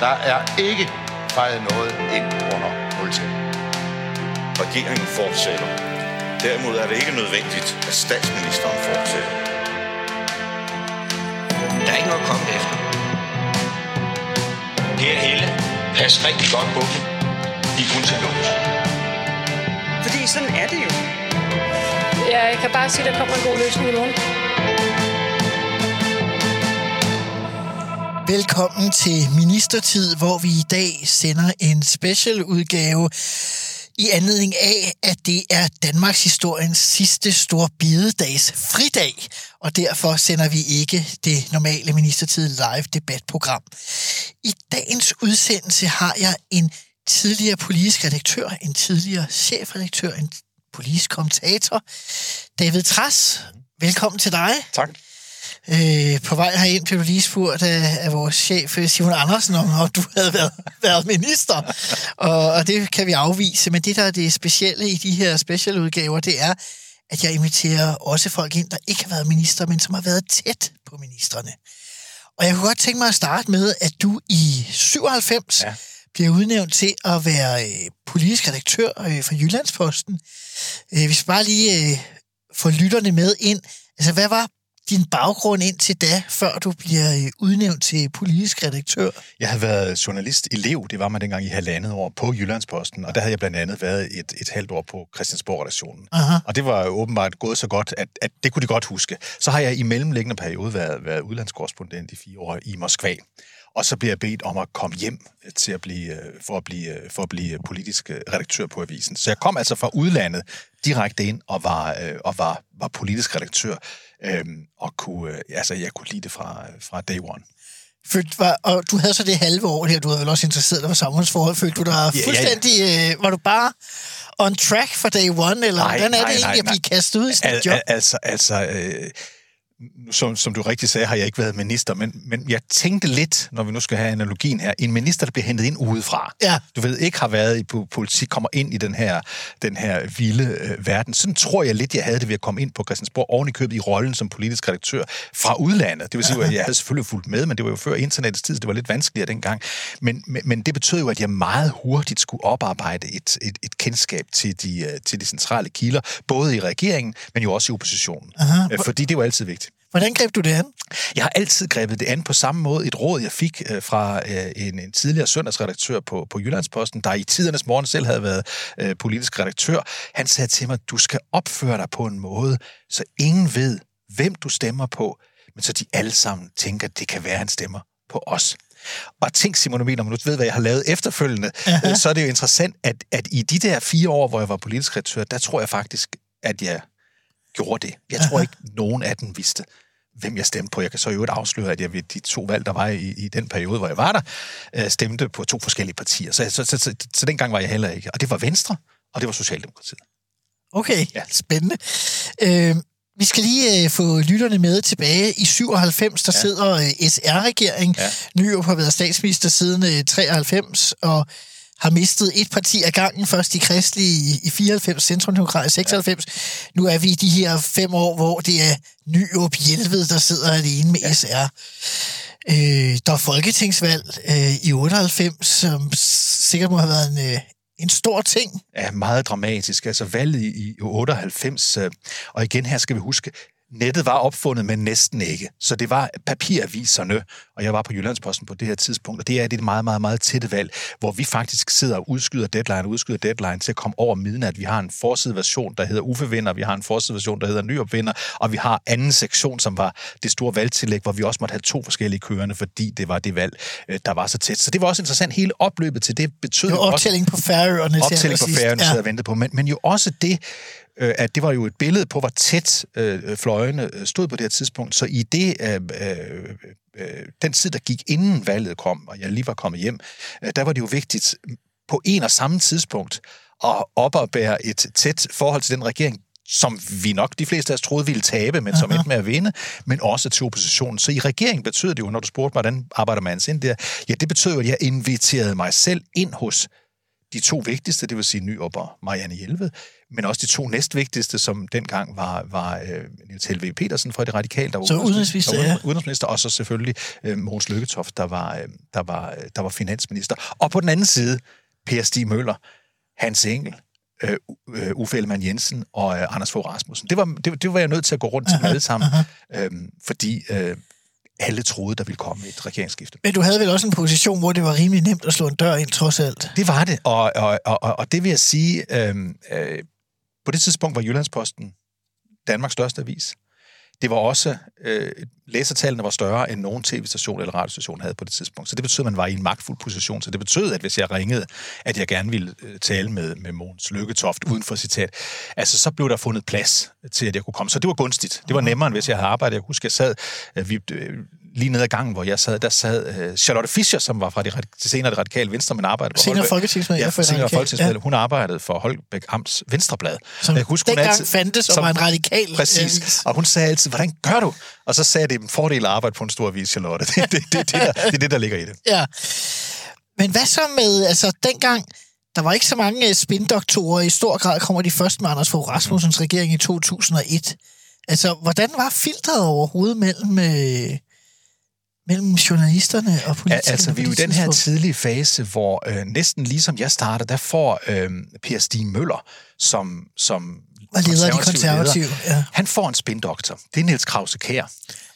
Der er ikke fejret noget ind under 0 Regeringen fortsætter. Derimod er det ikke nødvendigt, at statsministeren fortsætter. Der er ikke noget at komme efter. Per Helle, pas rigtig godt på dem. De er kun til lås. Fordi sådan er det jo. Ja, jeg kan bare sige, at der kommer en god løsning i morgen. Velkommen til Ministertid, hvor vi i dag sender en special udgave i anledning af, at det er Danmarks historiens sidste store bidedags fridag, og derfor sender vi ikke det normale Ministertid live debatprogram. I dagens udsendelse har jeg en tidligere politisk redaktør, en tidligere chefredaktør, en politisk kommentator, David Tras. Velkommen til dig. Tak. Øh, på vej herind blev du lige spurgt af, af vores chef, Simon Andersen, om, om du havde været, været minister. Og, og det kan vi afvise. Men det, der er det specielle i de her specialudgaver, det er, at jeg inviterer også folk ind, der ikke har været minister, men som har været tæt på ministerne. Og jeg kunne godt tænke mig at starte med, at du i 97 ja. bliver udnævnt til at være øh, politisk redaktør øh, for Jyllandsposten. Øh, hvis vi bare lige øh, får lytterne med ind. Altså, hvad var din baggrund indtil da, før du bliver øh, udnævnt til politisk redaktør? Jeg havde været journalist elev, det var man dengang i halvandet år, på Jyllandsposten, og der havde jeg blandt andet været et, et halvt år på Christiansborg-redaktionen. Og det var åbenbart gået så godt, at, at det kunne de godt huske. Så har jeg i mellemliggende periode været, været udlandskorrespondent i fire år i Moskva. Og så bliver jeg bedt om at komme hjem til at blive, øh, for, at blive, for at blive politisk øh, redaktør på avisen. Så jeg kom altså fra udlandet direkte ind og var, og var, var politisk redaktør. Øhm, og kunne, altså, jeg kunne lide det fra, fra day one. Følte, var, og du havde så det halve år her, du havde vel også interesseret dig for samfundsforhold. Følte du dig fuldstændig... Ja, ja. Øh, var du bare on track for day one, eller nej, hvordan er nej, det egentlig nej, at blive kastet ud i sådan et al, job? Al, altså, altså øh, som, som du rigtig sagde, har jeg ikke været minister, men, men jeg tænkte lidt, når vi nu skal have analogien her, en minister, der bliver hentet ind udefra. Ja. Du ved, ikke har været i politik, kommer ind i den her, den her vilde øh, verden. Sådan tror jeg lidt, jeg havde det ved at komme ind på Christiansborg, oven i købet i rollen som politisk redaktør fra udlandet. Det vil sige, at jeg havde selvfølgelig fulgt med, men det var jo før internettets tid, så det var lidt vanskeligere dengang. Men, men, men det betød jo, at jeg meget hurtigt skulle oparbejde et, et, et kendskab til de, til de centrale kilder, både i regeringen, men jo også i oppositionen. Aha. Fordi det var altid vigtigt. Hvordan greb du det an? Jeg har altid grebet det an på samme måde. Et råd, jeg fik øh, fra øh, en, en tidligere søndagsredaktør på, på Jyllandsposten, der i tidernes morgen selv havde været øh, politisk redaktør. Han sagde til mig, du skal opføre dig på en måde, så ingen ved, hvem du stemmer på, men så de alle sammen tænker, det kan være, han stemmer på os. Og tænk, Simon når man nu ved, hvad jeg har lavet efterfølgende, uh-huh. så er det jo interessant, at, at i de der fire år, hvor jeg var politisk redaktør, der tror jeg faktisk, at jeg gjorde det. Jeg tror ikke, nogen af dem vidste, hvem jeg stemte på. Jeg kan så i øvrigt afsløre, at jeg ved de to valg, der var i, i den periode, hvor jeg var der, stemte på to forskellige partier. Så, så, så, så, så dengang var jeg heller ikke. Og det var Venstre, og det var Socialdemokratiet. Okay, ja. spændende. Øh, vi skal lige øh, få lytterne med tilbage. I 97, der ja. sidder øh, SR-regering. Ja. Nyrup har været statsminister siden øh, 93, og har mistet et parti af gangen. Først de kristelige i 94, Centrumdemokrat i 96. Ja. Nu er vi i de her fem år, hvor det er Nyrup Hjelved, der sidder alene med ja. SR. Øh, der er folketingsvalg øh, i 98, som sikkert må have været en, øh, en stor ting. Ja, meget dramatisk. Altså valget i, i 98, øh, og igen her skal vi huske, nettet var opfundet, men næsten ikke. Så det var papiraviserne, og jeg var på Jyllandsposten på det her tidspunkt, og det er det meget, meget, meget tætte valg, hvor vi faktisk sidder og udskyder deadline, udskyder deadline til at komme over midnat. Vi har en forsideversion, der hedder Uffe vi har en forsideversion, der hedder Nyop Vinder, og vi har anden sektion, som var det store valgtillæg, hvor vi også måtte have to forskellige kørende, fordi det var det valg, øh, der var så tæt. Så det var også interessant. Hele opløbet til det betød det var optælling også, på færøerne. Optælling på færøerne, ja. ventede på, men, men jo også det, øh, at det var jo et billede på, hvor tæt øh, fløjene stod på det her tidspunkt. Så i det, øh, øh, den tid, der gik inden valget kom, og jeg lige var kommet hjem, øh, der var det jo vigtigt på en og samme tidspunkt at oparbære et tæt forhold til den regering, som vi nok de fleste af os troede ville tabe, men som endte med at vinde, men også til oppositionen. Så i regeringen betød det jo, når du spurgte mig, hvordan arbejder man ind der, ja, det betød jo, at jeg inviterede mig selv ind hos de to vigtigste, det vil sige Nyrup og Marianne Hjelved, men også de to næstvigtigste, som dengang var, var øh, Niels Helve Petersen fra det radikale, der var Så udenrigsminister, der var ja. udenrigsminister, og så selvfølgelig øh, Mogens Lykketoft, der var, øh, der, var, øh, der var finansminister. Og på den anden side, Per Stig Møller, Hans Engel, øh, øh, Uffe Ellemann Jensen og øh, Anders Fogh Rasmussen. Det var, det, det var jeg nødt til at gå rundt til dem alle sammen, øh, fordi øh, alle troede, der ville komme et regeringsskifte. Men du havde vel også en position, hvor det var rimelig nemt at slå en dør ind, trods alt. Det var det, og, og, og, og- det vil jeg sige, øh, øh, på det tidspunkt var Jyllandsposten Danmarks største avis. Det var også, øh, læsertallene var større end nogen tv-station eller radiostation havde på det tidspunkt. Så det betød, at man var i en magtfuld position. Så det betød, at hvis jeg ringede, at jeg gerne ville øh, tale med, med Mogens Lykketoft uden for citat, altså så blev der fundet plads til, at jeg kunne komme. Så det var gunstigt. Det var nemmere, end hvis jeg havde arbejdet. Jeg kan huske, jeg sad øh, vi, øh, lige nede ad gangen, hvor jeg sad, der sad øh, Charlotte Fischer, som var fra det, rad- senere det radikale venstre, men arbejdede på Senere Holbæk. folketingsmedlem Ja, for det senere radikale, folketingsmedlem. Hun arbejdede for Holbæk Amts Venstreblad. Som Jeg kan huske, hun altid- fandtes og som- var en radikal øh, Præcis. avis. Og hun sagde altid, hvordan gør du? Og så sagde det en fordel at arbejde på en stor avis, Charlotte. Det, det, det, det, der, det er det, der ligger i det. Ja. Men hvad så med, altså dengang, der var ikke så mange øh, spindoktorer, i stor grad kommer de først med Anders Fogh Rasmussens regering i 2001. Altså, hvordan var filtret overhovedet mellem, øh, mellem journalisterne og politikerne? altså, vi er jo i den her tidlige fase, hvor øh, næsten ligesom jeg starter, der får øh, Per Stig Møller, som, som Var leder de konservativ konservative, ja. han får en spindoktor. Det er Niels Krause Kær.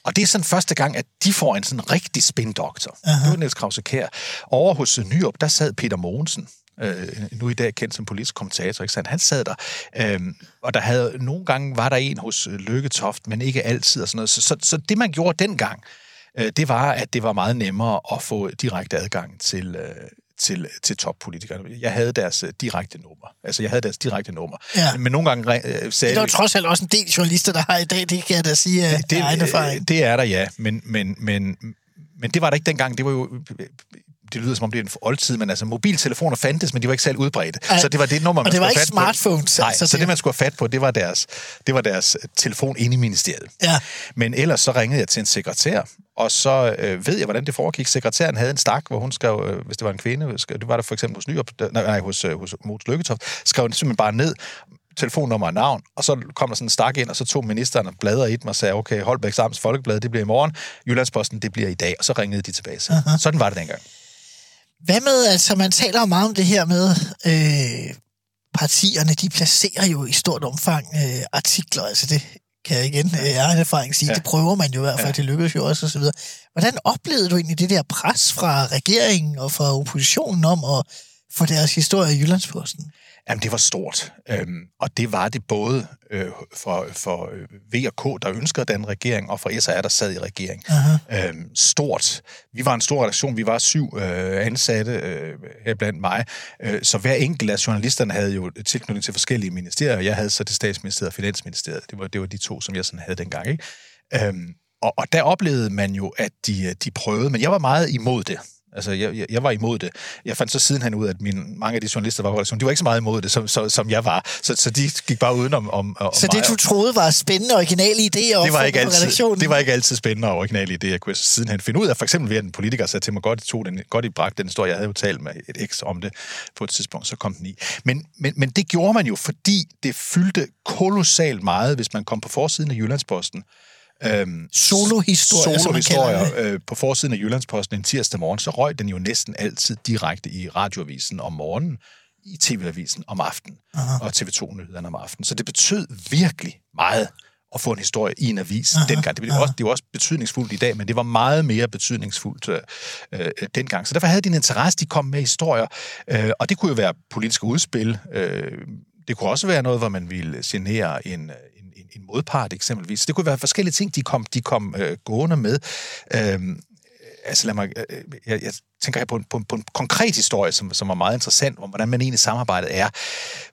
Og det er sådan første gang, at de får en sådan rigtig spindoktor. Uh-huh. Det var Niels Krause Kær. Over hos Nyrup, der sad Peter Mogensen, øh, nu i dag kendt som politisk kommentator, ikke sandt? Han sad der, øh, og der havde, nogle gange var der en hos øh, Lykketoft, men ikke altid og sådan noget. Så, så, så det, man gjorde dengang, øh, det var, at det var meget nemmere at få direkte adgang til, øh, til, til toppolitikerne. Jeg havde deres øh, direkte nummer. Altså, jeg havde deres direkte nummer. Ja. Men nogle gange øh, sagde Det er jo trods alt også en del journalister, der har i dag, det kan jeg da sige af det, egen øh, erfaring. Det er der, ja. Men, men, men, men det var der ikke dengang. Det var jo... Det lyder som om det er en oldtid, men altså mobiltelefoner fandtes, men de var ikke særlig udbredte. Ej, så det var det nummer, og man det var ikke fat smartphones, På. Nej, altså så det- det, man skulle have fat på, det var deres, det var deres telefon inde i ministeriet. Ja. Men ellers så ringede jeg til en sekretær, og så øh, ved jeg, hvordan det foregik. Sekretæren havde en stak, hvor hun skrev, øh, hvis det var en kvinde, skrev, det var der for eksempel hos der- nej, nej, hos, øh, hos Mogens Lykketoft, skrev den simpelthen bare ned, telefonnummer og navn, og så kom der sådan en stak ind, og så tog ministeren og bladrede i dem og sagde, okay, Holbæk Amts Folkeblad, det bliver i morgen, Jyllandsposten, det bliver i dag, og så ringede de tilbage. Uh-huh. Sådan var det dengang. Hvad med, altså man taler jo meget om det her med, øh, partierne, de placerer jo i stort omfang øh, artikler, altså det kan jeg igen øh, jeg har en erfaring sige, ja. Ja. det prøver man jo i hvert fald, ja. det lykkedes jo også osv. Hvordan oplevede du egentlig det der pres fra regeringen og fra oppositionen om at få deres historie i Jyllandsposten? Jamen, det var stort. Øhm, og det var det både øh, for, for øh, V og K, der ønskede den regering, og for SR, der sad i regering. Øhm, stort. Vi var en stor redaktion. Vi var syv øh, ansatte øh, her blandt mig. Øh, så hver enkelt af journalisterne havde jo tilknytning til forskellige ministerier. Jeg havde så det statsministeriet og finansministeriet. Det var, det var de to, som jeg sådan havde dengang. Ikke? Øhm, og, og der oplevede man jo, at de, de prøvede, men jeg var meget imod det. Altså, jeg, jeg, jeg var imod det. Jeg fandt så sidenhen ud at mine, mange af de journalister var på de var ikke så meget imod det, som, så, som jeg var. Så, så de gik bare udenom om, om Så mig. det, du troede var spændende originale idéer det var, ikke altid, det var ikke altid spændende og originale idéer, jeg kunne sidenhen finde ud af. For eksempel ved, at en politiker sagde til mig, godt, tog den, godt I bragte den historie. Jeg havde jo talt med et eks om det på et tidspunkt, så kom den i. Men, men, men det gjorde man jo, fordi det fyldte kolossalt meget, hvis man kom på forsiden af Jyllandsposten. Øhm, Solohistorier, Solohistorier øh, på forsiden af Jyllandsposten en tirsdag morgen, så røg den jo næsten altid direkte i radioavisen om morgenen, i TV-avisen om aftenen, Aha. og TV2-nyhederne om aftenen. Så det betød virkelig meget at få en historie i en avis Aha. dengang. Det, blev også, det var også betydningsfuldt i dag, men det var meget mere betydningsfuldt øh, øh, dengang. Så derfor havde de en interesse, de kom med historier, øh, og det kunne jo være politiske udspil, øh, det kunne også være noget, hvor man ville genere en, en, en, modpart eksempelvis. Det kunne være forskellige ting, de kom, de kom øh, gående med. Øh, altså lad mig, øh, øh jeg, jeg tænker her på en, på, en, på en konkret historie, som, som var meget interessant, om hvordan man egentlig samarbejdet er.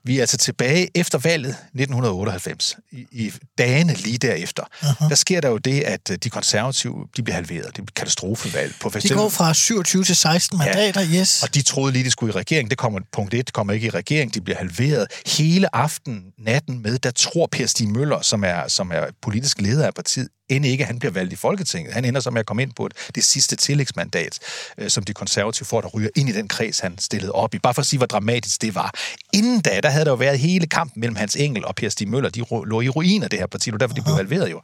Vi er altså tilbage efter valget 1998, i, i dagene lige derefter. Uh-huh. Der sker der jo det, at øh, de konservative de bliver halveret. Det er et katastrofevalg. På De går fra 27 til 16 mandater, ja. yes. Og de troede lige, de skulle i regering. Det kommer punkt 1, kommer ikke i regering. De bliver halveret. Hele aften, natten med, der tror Per Stig Møller, som er, som er politisk leder af partiet, end ikke, at han bliver valgt i Folketinget. Han ender så med at komme ind på et, det sidste tillægsmandat, øh, som de konservative for, at der ryger ind i den kreds, han stillede op i. Bare for at sige, hvor dramatisk det var. Inden da, der havde der jo været hele kampen mellem Hans Engel og Per Stig Møller. De lå i ruiner, det her parti, og derfor de blev halveret jo.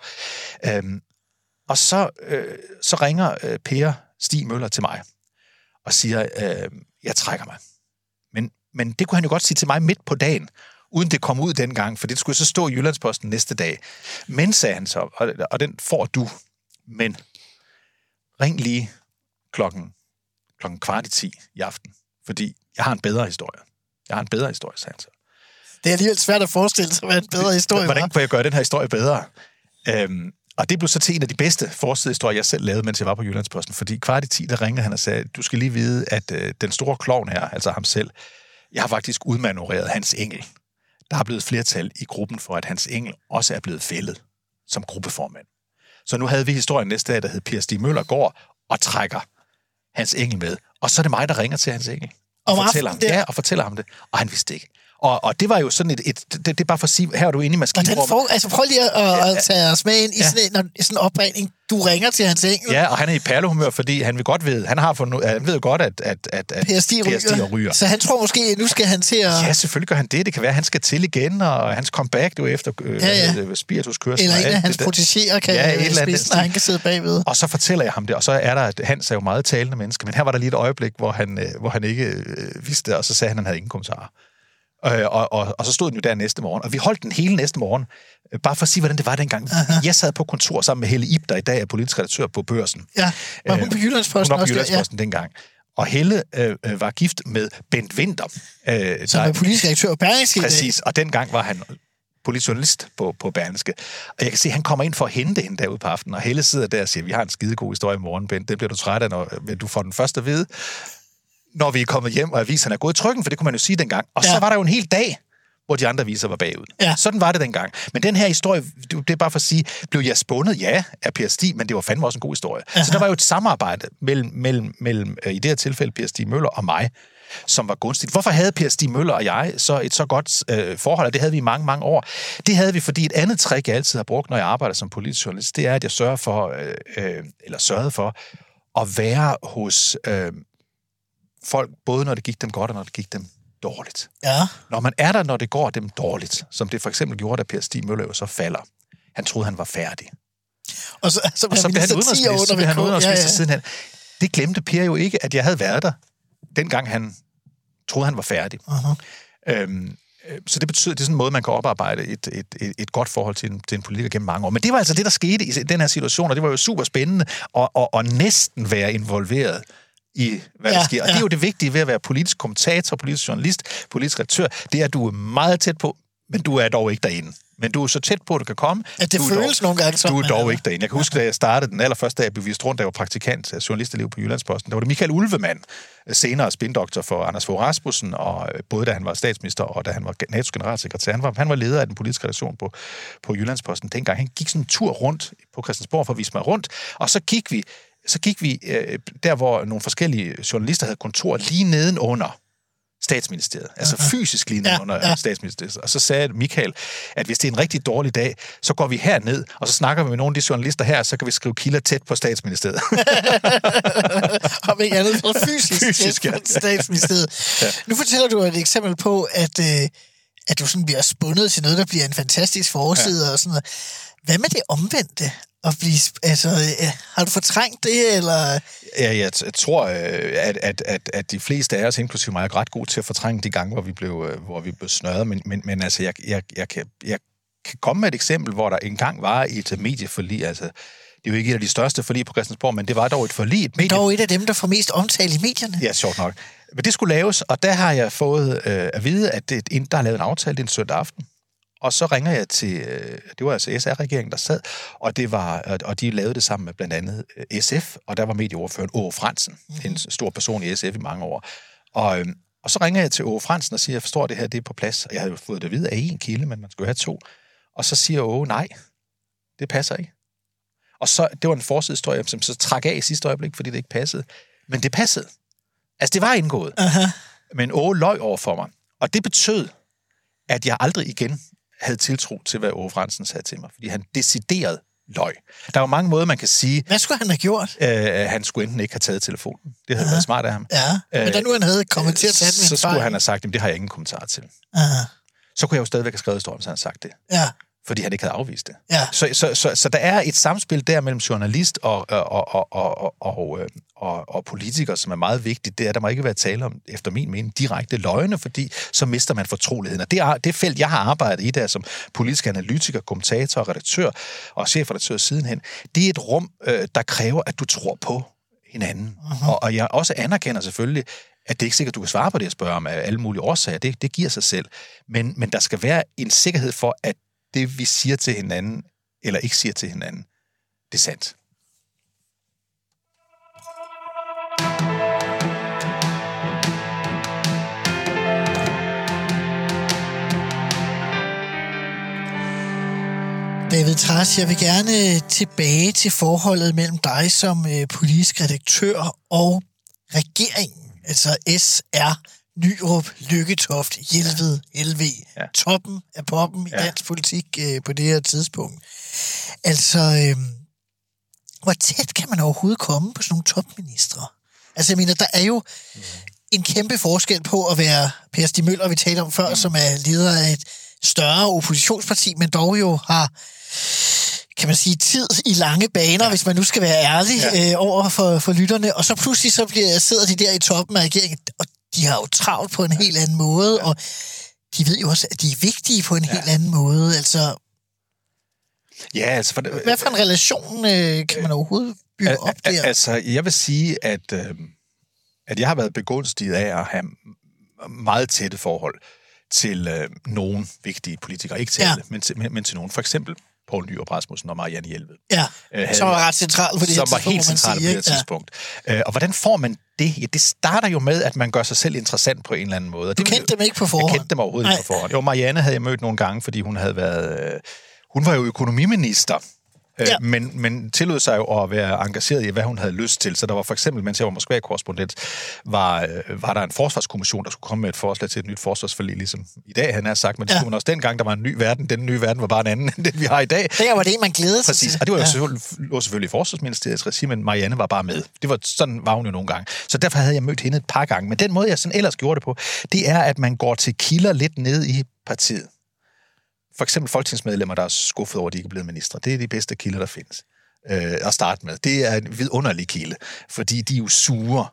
Øhm, og så, øh, så ringer øh, Per Stig Møller til mig og siger, øh, jeg trækker mig. Men, men det kunne han jo godt sige til mig midt på dagen, uden det kom ud dengang, for det skulle så stå i Jyllandsposten næste dag. Men, sagde han så, og, og den får du, men ring lige klokken, klokken kvart i 10 i aften, fordi jeg har en bedre historie. Jeg har en bedre historie, sagde han så. Det er alligevel svært at forestille sig, hvad en bedre historie Hvordan var. kunne jeg gøre den her historie bedre? Øhm, og det blev så til en af de bedste forsidehistorier, jeg selv lavede, mens jeg var på Jyllandsposten. Fordi kvart i 10, der ringede han og sagde, du skal lige vide, at øh, den store klovn her, altså ham selv, jeg har faktisk udmanøvreret Hans Engel. Der er blevet flertal i gruppen for, at Hans Engel også er blevet fældet som gruppeformand. Så nu havde vi historien næste dag, der hed Per Stig Møller går og trækker Hans Engel med. Og så er det mig, der ringer til Hans Engel. Og Om fortæller ham, ja, og fortæller ham det. Og han vidste det ikke. Og, og det var jo sådan et, et det, det er bare for at sige, her er du inde i maskinrummet. for, altså prøv lige at, at tage os med ind i Ja. sådan en, når- sådan en opringning. Du ringer til hans engel. Ja, og han er i perlehumør, fordi han vil godt ved, han har fundet, han ved godt, at, at, at, at Stig ryger. Stig ryger. Så han tror måske, nu skal han til at... Ja, selvfølgelig gør han det. Det kan være, at han skal til igen, og hans comeback det jo efter øh, Ja, ja. spirituskørsel. Eller og en af hans protegéer kan Ja, et eller andet spidsen, og han kan sidde bagved. Og så fortæller jeg ham det, og så er der, at Hans er jo meget talende menneske, men her var der lige et øjeblik, hvor han, øh, hvor han ikke øh, vidste det, og så sagde han, at han havde ingen kommentarer. Øh, og, og, og så stod den jo der næste morgen, og vi holdt den hele næste morgen, øh, bare for at sige, hvordan det var dengang. Uh-huh. Jeg sad på kontor sammen med Helle Ib, der i dag er politisk redaktør på Børsen. Ja, var hun Øh, på Jyllandsposten Hun var på? Jyllandsposten ja. dengang. Og Helle øh, øh, var gift med Bent Winter. Øh, Som der- er politisk redaktør på. Præcis, og dengang var han politisk journalist på, på Berlingske. Og jeg kan se, at han kommer ind for at hente hende derude på aftenen, og Helle sidder der og siger, vi har en skidegod historie i morgen, Bent. Det bliver du træt af, når du får den første at vide, når vi er kommet hjem, og aviserne er gået i trykken, for det kunne man jo sige dengang. Og ja. Så var der jo en hel dag, hvor de andre aviser var bagud. Ja. Sådan var det dengang. Men den her historie, det er bare for at sige, blev jeg spundet? Ja, af Per Stig, men det var fandme også en god historie. Aha. Så der var jo et samarbejde mellem, mellem, mellem øh, i det her tilfælde, Per Stig Møller og mig, som var gunstigt. Hvorfor havde Per Stig Møller og jeg så et så godt øh, forhold, og det havde vi i mange, mange år? Det havde vi, fordi et andet trick, jeg altid har brugt, når jeg arbejder som politisk journalist, det er, at jeg sørger for, øh, øh, eller sørgede for, at være hos øh, folk, både når det gik dem godt, og når det gik dem dårligt. Ja. Når man er der, når det går dem dårligt, som det for eksempel gjorde, da Per Stig Møller så falder. Han troede, han var færdig. Og så, så, Og så blev han udenrigsminister, så blev han udenrigsminister ja, ja. sidenhen. Det glemte Per jo ikke, at jeg havde været der, dengang han troede, han var færdig. Uh-huh. Øhm, øh, så det betyder, det er sådan en måde, man kan oparbejde et, et, et, et godt forhold til en, til en politiker gennem mange år. Men det var altså det, der skete i den her situation, og det var jo super spændende at, at, at næsten være involveret i, hvad ja, der sker. Og ja. det er jo det vigtige ved at være politisk kommentator, politisk journalist, politisk redaktør, det er, at du er meget tæt på, men du er dog ikke derinde. Men du er så tæt på, at du kan komme. At det du føles dog, nogle gange som, Du er dog er ikke derinde. Jeg kan huske, da jeg startede den allerførste dag, jeg blev vist rundt, da jeg var praktikant af journalisteliv på Jyllandsposten, der var det Michael Ulvemand, senere spindoktor for Anders Fogh Rasmussen, og øh, både da han var statsminister og da han var NATO's generalsekretær. Han var, han var leder af den politiske redaktion på, på Jyllandsposten dengang. Han gik sådan en tur rundt på Christiansborg for at vise mig rundt, og så gik vi, så gik vi øh, der, hvor nogle forskellige journalister havde kontor lige nedenunder statsministeriet. Altså fysisk lige Ja, under ja. ja. statsministeriet. Og så sagde Michael, at hvis det er en rigtig dårlig dag, så går vi herned, og så snakker vi med nogle af de journalister her, så kan vi skrive kilder tæt på statsministeriet. Om ikke andet for fysisk, Fysisk, ja. ja. statsministeriet. Ja. Nu fortæller du et eksempel på, at, øh, at du sådan bliver spundet til noget, der bliver en fantastisk forside ja. og sådan noget. Hvad med det omvendte? At blive, altså, øh, har du fortrængt det, eller... Ja, jeg t- tror, øh, at, at, at, at de fleste af os, inklusive mig, er ret gode til at fortrænge de gange, hvor vi blev, øh, hvor vi blev snørret. Men, men, men altså, jeg, jeg, jeg, kan, jeg kan komme med et eksempel, hvor der engang var et medieforlig. Altså, det er jo ikke et af de største forlig på Christiansborg, men det var dog et forlig. Et medie... Dog et af dem, der får mest omtale i medierne. Ja, sjovt nok. Men det skulle laves, og der har jeg fået øh, at vide, at det, der er lavet en aftale, det er en søndag aften. Og så ringer jeg til, øh, det var altså SR-regeringen, der sad, og, det var, og- de lavede det sammen med blandt andet øh, SF, og der var medieordføreren Åge Fransen, mm-hmm. en stor person i SF i mange år. Og, øh, og så ringer jeg til Åge Fransen og siger, jeg forstår det her, det er på plads. Og jeg havde jo fået det at vide af en kilde, men man skulle have to. Og så siger Åge, nej, det passer ikke. Og så, det var en forsidehistorie, som så trak af i sidste øjeblik, fordi det ikke passede. Men det passede. Altså, det var indgået. Aha. Men Åge løg over for mig. Og det betød, at jeg aldrig igen havde tiltro til, hvad Åge Fransen sagde til mig. Fordi han decideret løg. Der er jo mange måder, man kan sige, Hvad skulle han have gjort? at han skulle enten ikke have taget telefonen. Det havde været smart af ham. Ja, men da nu han havde kommet til at tage den så skulle han have sagt, at det har jeg ingen kommentar til. Aha. Så kunne jeg jo stadigvæk have skrevet historien, hvis han havde sagt det. Ja, fordi han ikke havde afvist det. Ja. Så, så, så, så der er et samspil der mellem journalist og, og, og, og, og, og, øh, og, og politiker, som er meget vigtigt. Det er, der må ikke være tale om, efter min mening, direkte løgne, fordi så mister man fortroligheden. Og det, er, det felt, jeg har arbejdet i der som politisk analytiker, kommentator, redaktør og chefredaktør sidenhen, det er et rum, øh, der kræver, at du tror på hinanden. Uh-huh. Og, og jeg også anerkender selvfølgelig, at det er ikke sikkert, du kan svare på det, jeg spørger om af alle mulige årsager. Det, det giver sig selv. Men, men der skal være en sikkerhed for, at det, vi siger til hinanden, eller ikke siger til hinanden, det er sandt. David Træs, jeg vil gerne øh, tilbage til forholdet mellem dig som øh, politisk redaktør og regeringen. Altså SR, Nyrup, Lykketoft, Hjelved, LV. Ja. Toppen af poppen i Ja. dansk politik øh, på det her tidspunkt. Altså, øh, hvor tæt kan man overhovedet komme på sådan nogle topministre? Altså, jeg mener, der er jo en kæmpe forskel på at være Per Stig Møller, vi talte om før, mm. som er leder af et større oppositionsparti, men dog jo har kan man sige, tid i lange baner, ja. hvis man nu skal være ærlig ja. øh, over for, for lytterne. Og så pludselig så bliver, sidder de der i toppen af regeringen, og de har jo travlt på en helt anden måde, ja. og de ved jo også, at de er vigtige på en ja. helt anden måde. Altså, Ja, altså... For, det- hvad for en relation øh, kan man overhovedet bygge Al- op der? Altså, jeg vil sige, at, øh, at jeg har været begunstiget af at have meget tætte forhold til øh, nogle vigtige politikere. Ikke til Ja. ja. alle, men til, men, men til nogen. For eksempel Poul Nyrup Rasmussen og Marianne Hjelved. Ja, øh, som var ret central på det som var helt sige, på det her tidspunkt. Ja. Og hvordan får man det? Ja, det starter jo med, at man gør sig selv interessant på en eller anden måde. Og Du det, kendte dem ikke på forhånd? Jeg kendte dem overhovedet Nej. ikke på forhånd. Jo, Marianne havde jeg mødt nogle gange, fordi hun havde været... Øh, hun var jo økonomiminister. Ja. Ja. Men, men tillod sig jo at være engageret i, hvad hun havde lyst til. Så der var for eksempel, mens jeg var Moskva-korrespondent, var, øh, var der en forsvarskommission, der skulle komme med et forslag til et nyt forsvarsforlig, ligesom i dag, han har sagt. Men det Ja. skulle man også dengang, der var en ny verden. Den nye verden var bare en anden, end den vi har i dag. Der var det, man glædede sig Præcis, til. og det var jo Ja. ja. selvfølgelig, lå selvfølgelig i Forsvarsministeriets regi, men Marianne var bare med. Det var, sådan var hun jo nogle gange. Så derfor havde jeg mødt hende et par gange. Men den måde, jeg sådan ellers gjorde det på, det er, at man går til kilder lidt ned i partiet. For eksempel folketingsmedlemmer, der er skuffet over, at de ikke er blevet ministre. Det er de bedste kilder, der findes øh, at starte med. Det er en vidunderlig kilde, fordi de er jo sure.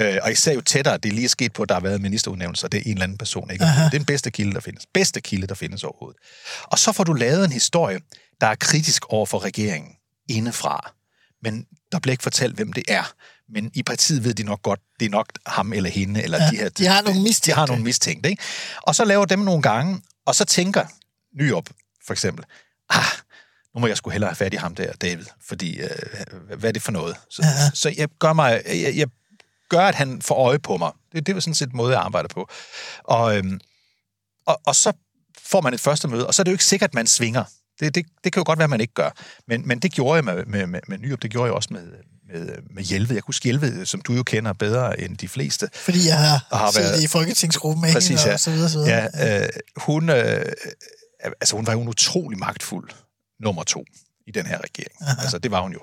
Øh, og især jo tættere, det er lige sket på, at der har været ministerudnævnelser, det er en eller anden person. Ikke? Det er den bedste kilde, der findes. Bedste kilde, der findes overhovedet. Og så får du lavet en historie, der er kritisk over for regeringen indefra. Men der bliver ikke fortalt, hvem det er. Men i partiet ved de nok godt, det er nok ham eller hende, eller Ja, de her... de har nogle mistænkte. De har nogle mistænkte, ikke? Og så laver dem nogle gange, og så tænker Nyop, for eksempel, ah, nu må jeg sgu hellere have fat i ham der, David, fordi, øh, hvad er det for noget? Så, Ja. ja. så jeg gør mig, jeg, jeg gør, at han får øje på mig. Det, det var sådan set en måde, jeg arbejder på. Og, øhm, og, og så får man et første møde, og så er det jo ikke sikkert, at man svinger. Det, det, det kan jo godt være, at man ikke gør. Men, men det gjorde jeg med, med, med, med Nyrup, det gjorde jeg også med, med, med Hjelved. Jeg kunne huske Hjelved, som du jo kender bedre end de fleste. Fordi jeg har, har været- i folketingsgruppen med Præcis, hende, ja. og så videre, så videre. Ja, øh, hun, øh, altså hun var jo en utrolig magtfuld nummer to i den her regering. Aha. Altså det var hun jo.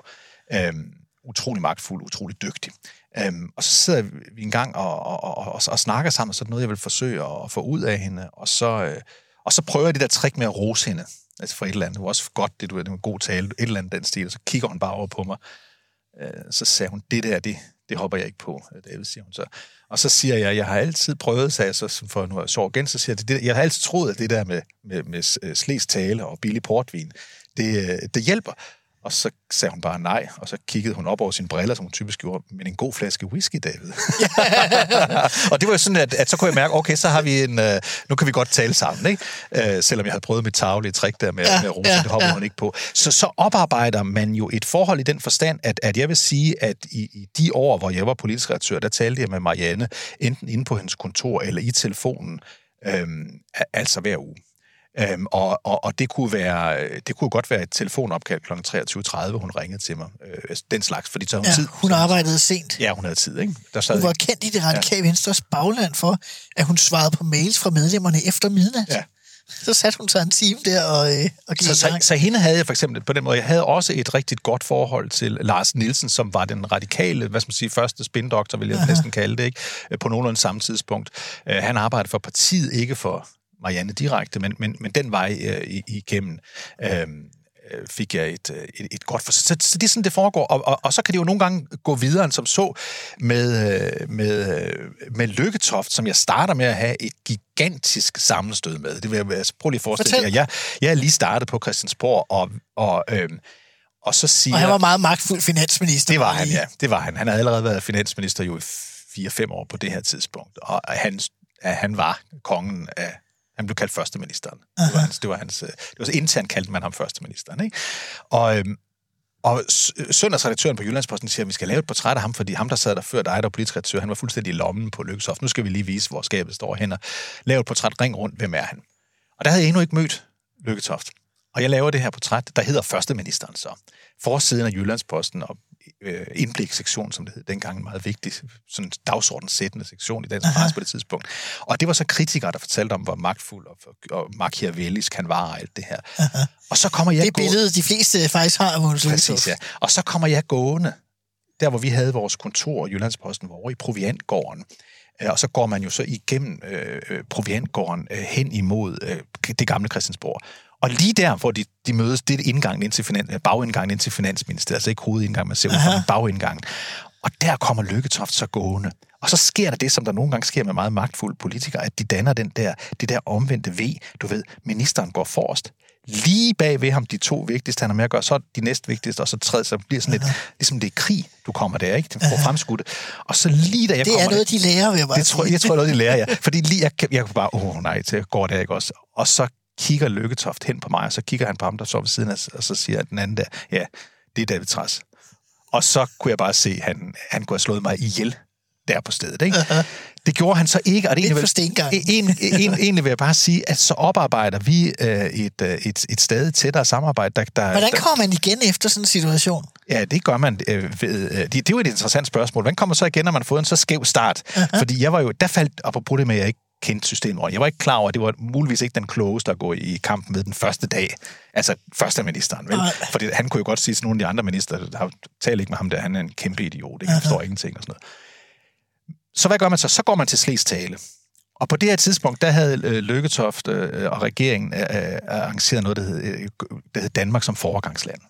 Øhm, utrolig magtfuld, utrolig dygtig. Øhm, og så sidder vi en gang og, og, og, og, og snakker sammen, og så er det noget, jeg vil forsøge at få ud af hende. Og så, øh, og så prøver jeg det der trick med at rose hende. Altså for et eller andet. Det var også godt, det du det var en god tale, et eller andet den stil. Og så kigger hun bare over på mig. Øh, så sagde hun, det der, det, det hopper jeg ikke på, øh, David, siger hun så. Og så siger jeg, jeg har altid prøvet, sagde jeg så som for nu er sjov igen, så siger jeg, det, jeg har altid troet, at det der med, med, med øh, slæs tale og billig portvin, det, øh, det hjælper. Og så sagde hun bare nej, og så kiggede hun op over sine briller, som hun typisk gjorde, men en god flaske whisky, David. og det var jo sådan, at, at så kunne jeg mærke, okay, så har vi en, uh, nu kan vi godt tale sammen, ikke? Uh, selvom jeg havde prøvet mit taglige trick der med, Ja, med rose, ja, det hopper ja. hun ikke på. Så, så oparbejder man jo et forhold i den forstand, at, at jeg vil sige, at i, i de år, hvor jeg var politisk redaktør, der talte jeg med Marianne, enten inde på hendes kontor eller i telefonen, al- altså hver uge. Øhm, og, og, og det kunne være, det kunne godt være et telefonopkald kl. 23.30, hun ringede til mig. Øh, den slags, fordi så hun Ja, tid. hun arbejdede sent. Ja, hun havde tid, ikke? Der sad, Hun var kendt i det radikale ja. venstres bagland for, at hun svarede på mails fra medlemmerne efter midnat. Ja. Så satte hun sig en time der og, øh, og gik Så, så, så hende havde jeg for eksempel på den måde, jeg havde også et rigtig godt forhold til Lars Nielsen, som var den radikale, hvad skal man sige, første spindoktor, vil jeg Aha. næsten kalde det, ikke? På nogenlunde samme tidspunkt. Uh, han arbejdede for partiet, ikke for Marianne direkte, men, men, men den vej uh, igennem. Uh, fik jeg et, et, et godt for. Så, så det er sådan, det foregår. Og, og, og så kan det jo nogle gange gå videre end som så med, med, med Lykketoft, som jeg starter med at have et gigantisk sammenstød med. Det vil jeg altså, prøve lige at forestille jer. Jeg, jeg er lige startet på Christiansborg, og, og, øhm, og så siger... Og han var meget magtfuld finansminister. Det var han, ja. Det var han. Han havde allerede været finansminister jo i 4-5 år på det her tidspunkt, og han, han var kongen af han blev kaldt førsteministeren. Det var, hans, det var hans, det var så internt kaldte man ham førsteministeren. Ikke? Og, øhm, og søndagsredaktøren på Jyllandsposten siger, at vi skal lave et portræt af ham, fordi ham, der sad der før dig, der var politisk redaktør, han var fuldstændig i lommen på Lykkesoft. Nu skal vi lige vise, hvor skabet står hen og lave et portræt ring rundt. Hvem er han? Og der havde jeg endnu ikke mødt Lykketoft. Og jeg laver det her portræt, der hedder førsteministeren så. Forsiden af Jyllandsposten og øh, indbliksektion, som det hed dengang, en meget vigtig sådan dagsordensættende sektion i dansk pres på det tidspunkt. Og det var så kritikere, der fortalte om, hvor magtfuld og, og machiavellisk han var og alt det her. Aha. Og så kommer jeg Det billede, de fleste faktisk har af Mogens Præcis, ja. Og så kommer jeg gående, der hvor vi havde vores kontor i Jyllandsposten, hvor i Proviantgården, og så går man jo så igennem øh, Proviantgården øh, hen imod øh, det gamle Christiansborg. Og lige der, hvor de, de mødes, det er indgangen ind til finans, bagindgangen ind til Finansministeriet, altså ikke hovedindgangen, man ser ud fra bagindgangen. Og der kommer Lykketoft så gående. Og så sker der det, som der nogle gange sker med meget magtfulde politikere, at de danner den der, det der omvendte V. Du ved, ministeren går forrest. Lige bag ved ham, de to vigtigste, han har med at gøre, så de næst vigtigste, og så tredje, så bliver sådan lidt, ligesom det er krig, du kommer der, ikke? Den får fremskudt. Og så lige da jeg det kommer... er noget, de lærer, vil jeg bare det tror, jeg tror, det er noget, de lærer, ja. Fordi lige, jeg, jeg kunne bare, åh oh, nej, til går der ikke også. Og så kigger Lykketoft hen på mig, og så kigger han på ham, der står ved siden af, og så siger den anden der, ja, det er David Træs. Og så kunne jeg bare se, at han, han kunne have slået mig ihjel der på stedet. Ikke? Uh-huh. Det gjorde han så ikke. Og det Lidt for stengang. en, en, egentlig vil jeg bare sige, at så oparbejder vi øh, et, et, et stadig tættere samarbejde. Der, der, Hvordan kommer man igen efter sådan en situation? Ja, det gør man øh, ved... Øh, det, det er jo et interessant spørgsmål. Hvordan kommer man så igen, når man har fået en så skæv start? Uh-huh. Fordi jeg var jo... Der faldt, apropos det med, at jeg ikke kendte systemet. Jeg var ikke klar over, at det var muligvis ikke den klogeste at gå i kampen med den første dag. Altså første ministeren, vel? Nej. Fordi han kunne jo godt sige til nogle af de andre minister, der har talt ikke med ham der, han er en kæmpe idiot, ikke? han forstår ingenting og sådan noget. Så hvad gør man så? Så går man til Sles tale. Og på det her tidspunkt, der havde øh, Lykketoft øh, og regeringen øh, arrangeret noget, der hed, øh, der hed Danmark som foregangsland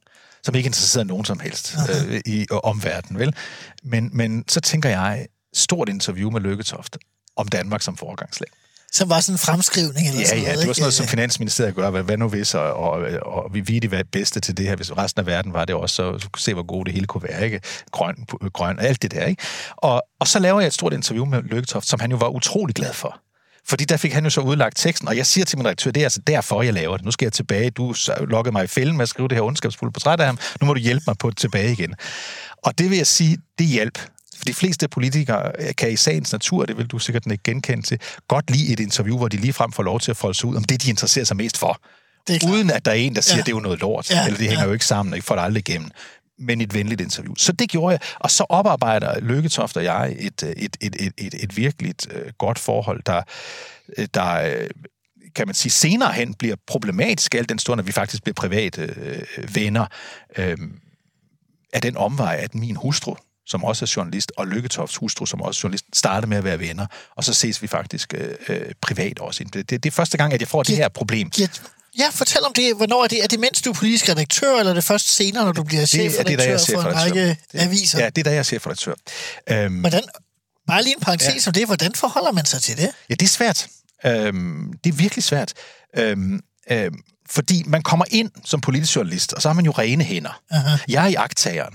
som ikke interesserede nogen som helst øh, i omverdenen, vel? Men, men så tænker jeg, stort interview med Lykketoft om Danmark som foregangsland. Som var sådan en fremskrivning eller ja, sådan Ja, noget, det var sådan noget, ikke? som Finansministeriet gør. Hvad, hvad nu hvis, og, og, og vi vi er de bedste til det her, hvis resten af verden var det også, så, kunne se, hvor gode det hele kunne være, ikke? Grøn, grøn, alt det der, ikke? Og, og så laver jeg et stort interview med Lykketoft, som han jo var utrolig glad for. Fordi der fik han jo så udlagt teksten, og jeg siger til min redaktør, det er altså derfor, jeg laver det. Nu skal jeg tilbage. Du lokkede mig i fælden med at skrive det her ondskabsfulde portræt af ham. Nu må du hjælpe mig på det tilbage igen. Og det vil jeg sige, det hjælp. For de fleste politikere kan i sagens natur, det vil du sikkert ikke genkende til, godt lide et interview, hvor de ligefrem får lov til at folde sig ud om det, de interesserer sig mest for. Uden at der er en, der siger, ja. det er jo noget lort, ja. eller det hænger ja. jo ikke sammen, og ikke får det aldrig igennem men et venligt interview. Så det gjorde jeg, og så oparbejder Lykketoft og jeg et, et, et, et, et, et virkelig øh, godt forhold, der, der øh, kan man sige, senere hen bliver problematisk, alt den stund, at vi faktisk bliver private øh, venner, øh, af den omvej, at min hustru, som også er journalist, og Lykketofts hustru, som også er journalist, startede med at være venner, og så ses vi faktisk øh, øh, privat også. Det, det, det er første gang, at jeg får det her problem. Ja, ja, fortæl om det. Hvornår er det? Er det mens du er politisk redaktør, eller er det først senere, når du bliver chefredaktør for en række aviser? Ja, det er da jeg er chefredaktør. Øhm, hvordan, bare lige en parentes ja. om det. Hvordan forholder man sig til det? Ja, det er svært. Øhm, det er virkelig svært. Øhm, øhm, fordi man kommer ind som politisk journalist, og så har man jo rene hænder. Aha. Jeg er i agttageren.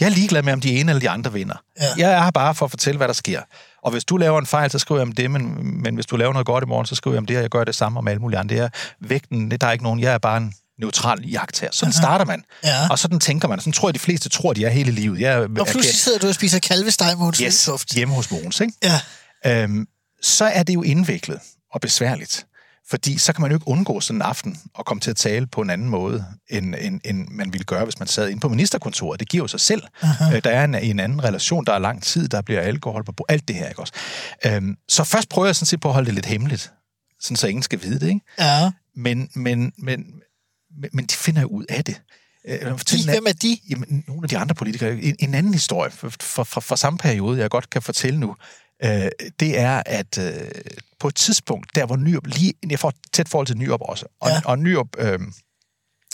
Jeg er ligeglad med, om de ene eller de andre vinder. Ja. Jeg er her bare for at fortælle, hvad der sker. Og hvis du laver en fejl, så skriver jeg om det, men, men hvis du laver noget godt i morgen, så skriver jeg om det, og jeg gør det samme om alle mulige andre. Det er vægten, det der er ikke nogen, jeg er bare en neutral jagttager. Sådan Aha. starter man. Ja. Og sådan tænker man. Sådan tror jeg, de fleste tror, de er hele livet. Jeg, og pludselig sidder du og spiser kalvesteg med yes, hjemme hos Mogens, ikke? Ja. Øhm, så er det jo indviklet og besværligt. Fordi så kan man jo ikke undgå sådan en aften og komme til at tale på en anden måde, end, end, end man ville gøre, hvis man sad inde på ministerkontoret. Det giver jo sig selv. Uh-huh. Der er en, en anden relation, der er lang tid, der bliver alkohol på alt det her. Ikke også? Øhm, så først prøver jeg sådan set på at holde det lidt hemmeligt. sådan så ingen skal vide det, ikke? Ja. Men, men, men, men, men de finder jo ud af det. Øh, De, hvem er de? Jamen, nogle af de andre politikere. En, en anden historie fra, fra, fra samme periode, jeg godt kan fortælle nu, øh, det er, at øh, på et tidspunkt, der hvor Nyrup, lige, jeg får tæt forhold til Nyrup også, og, Ja. ja. og Nyrup, øh,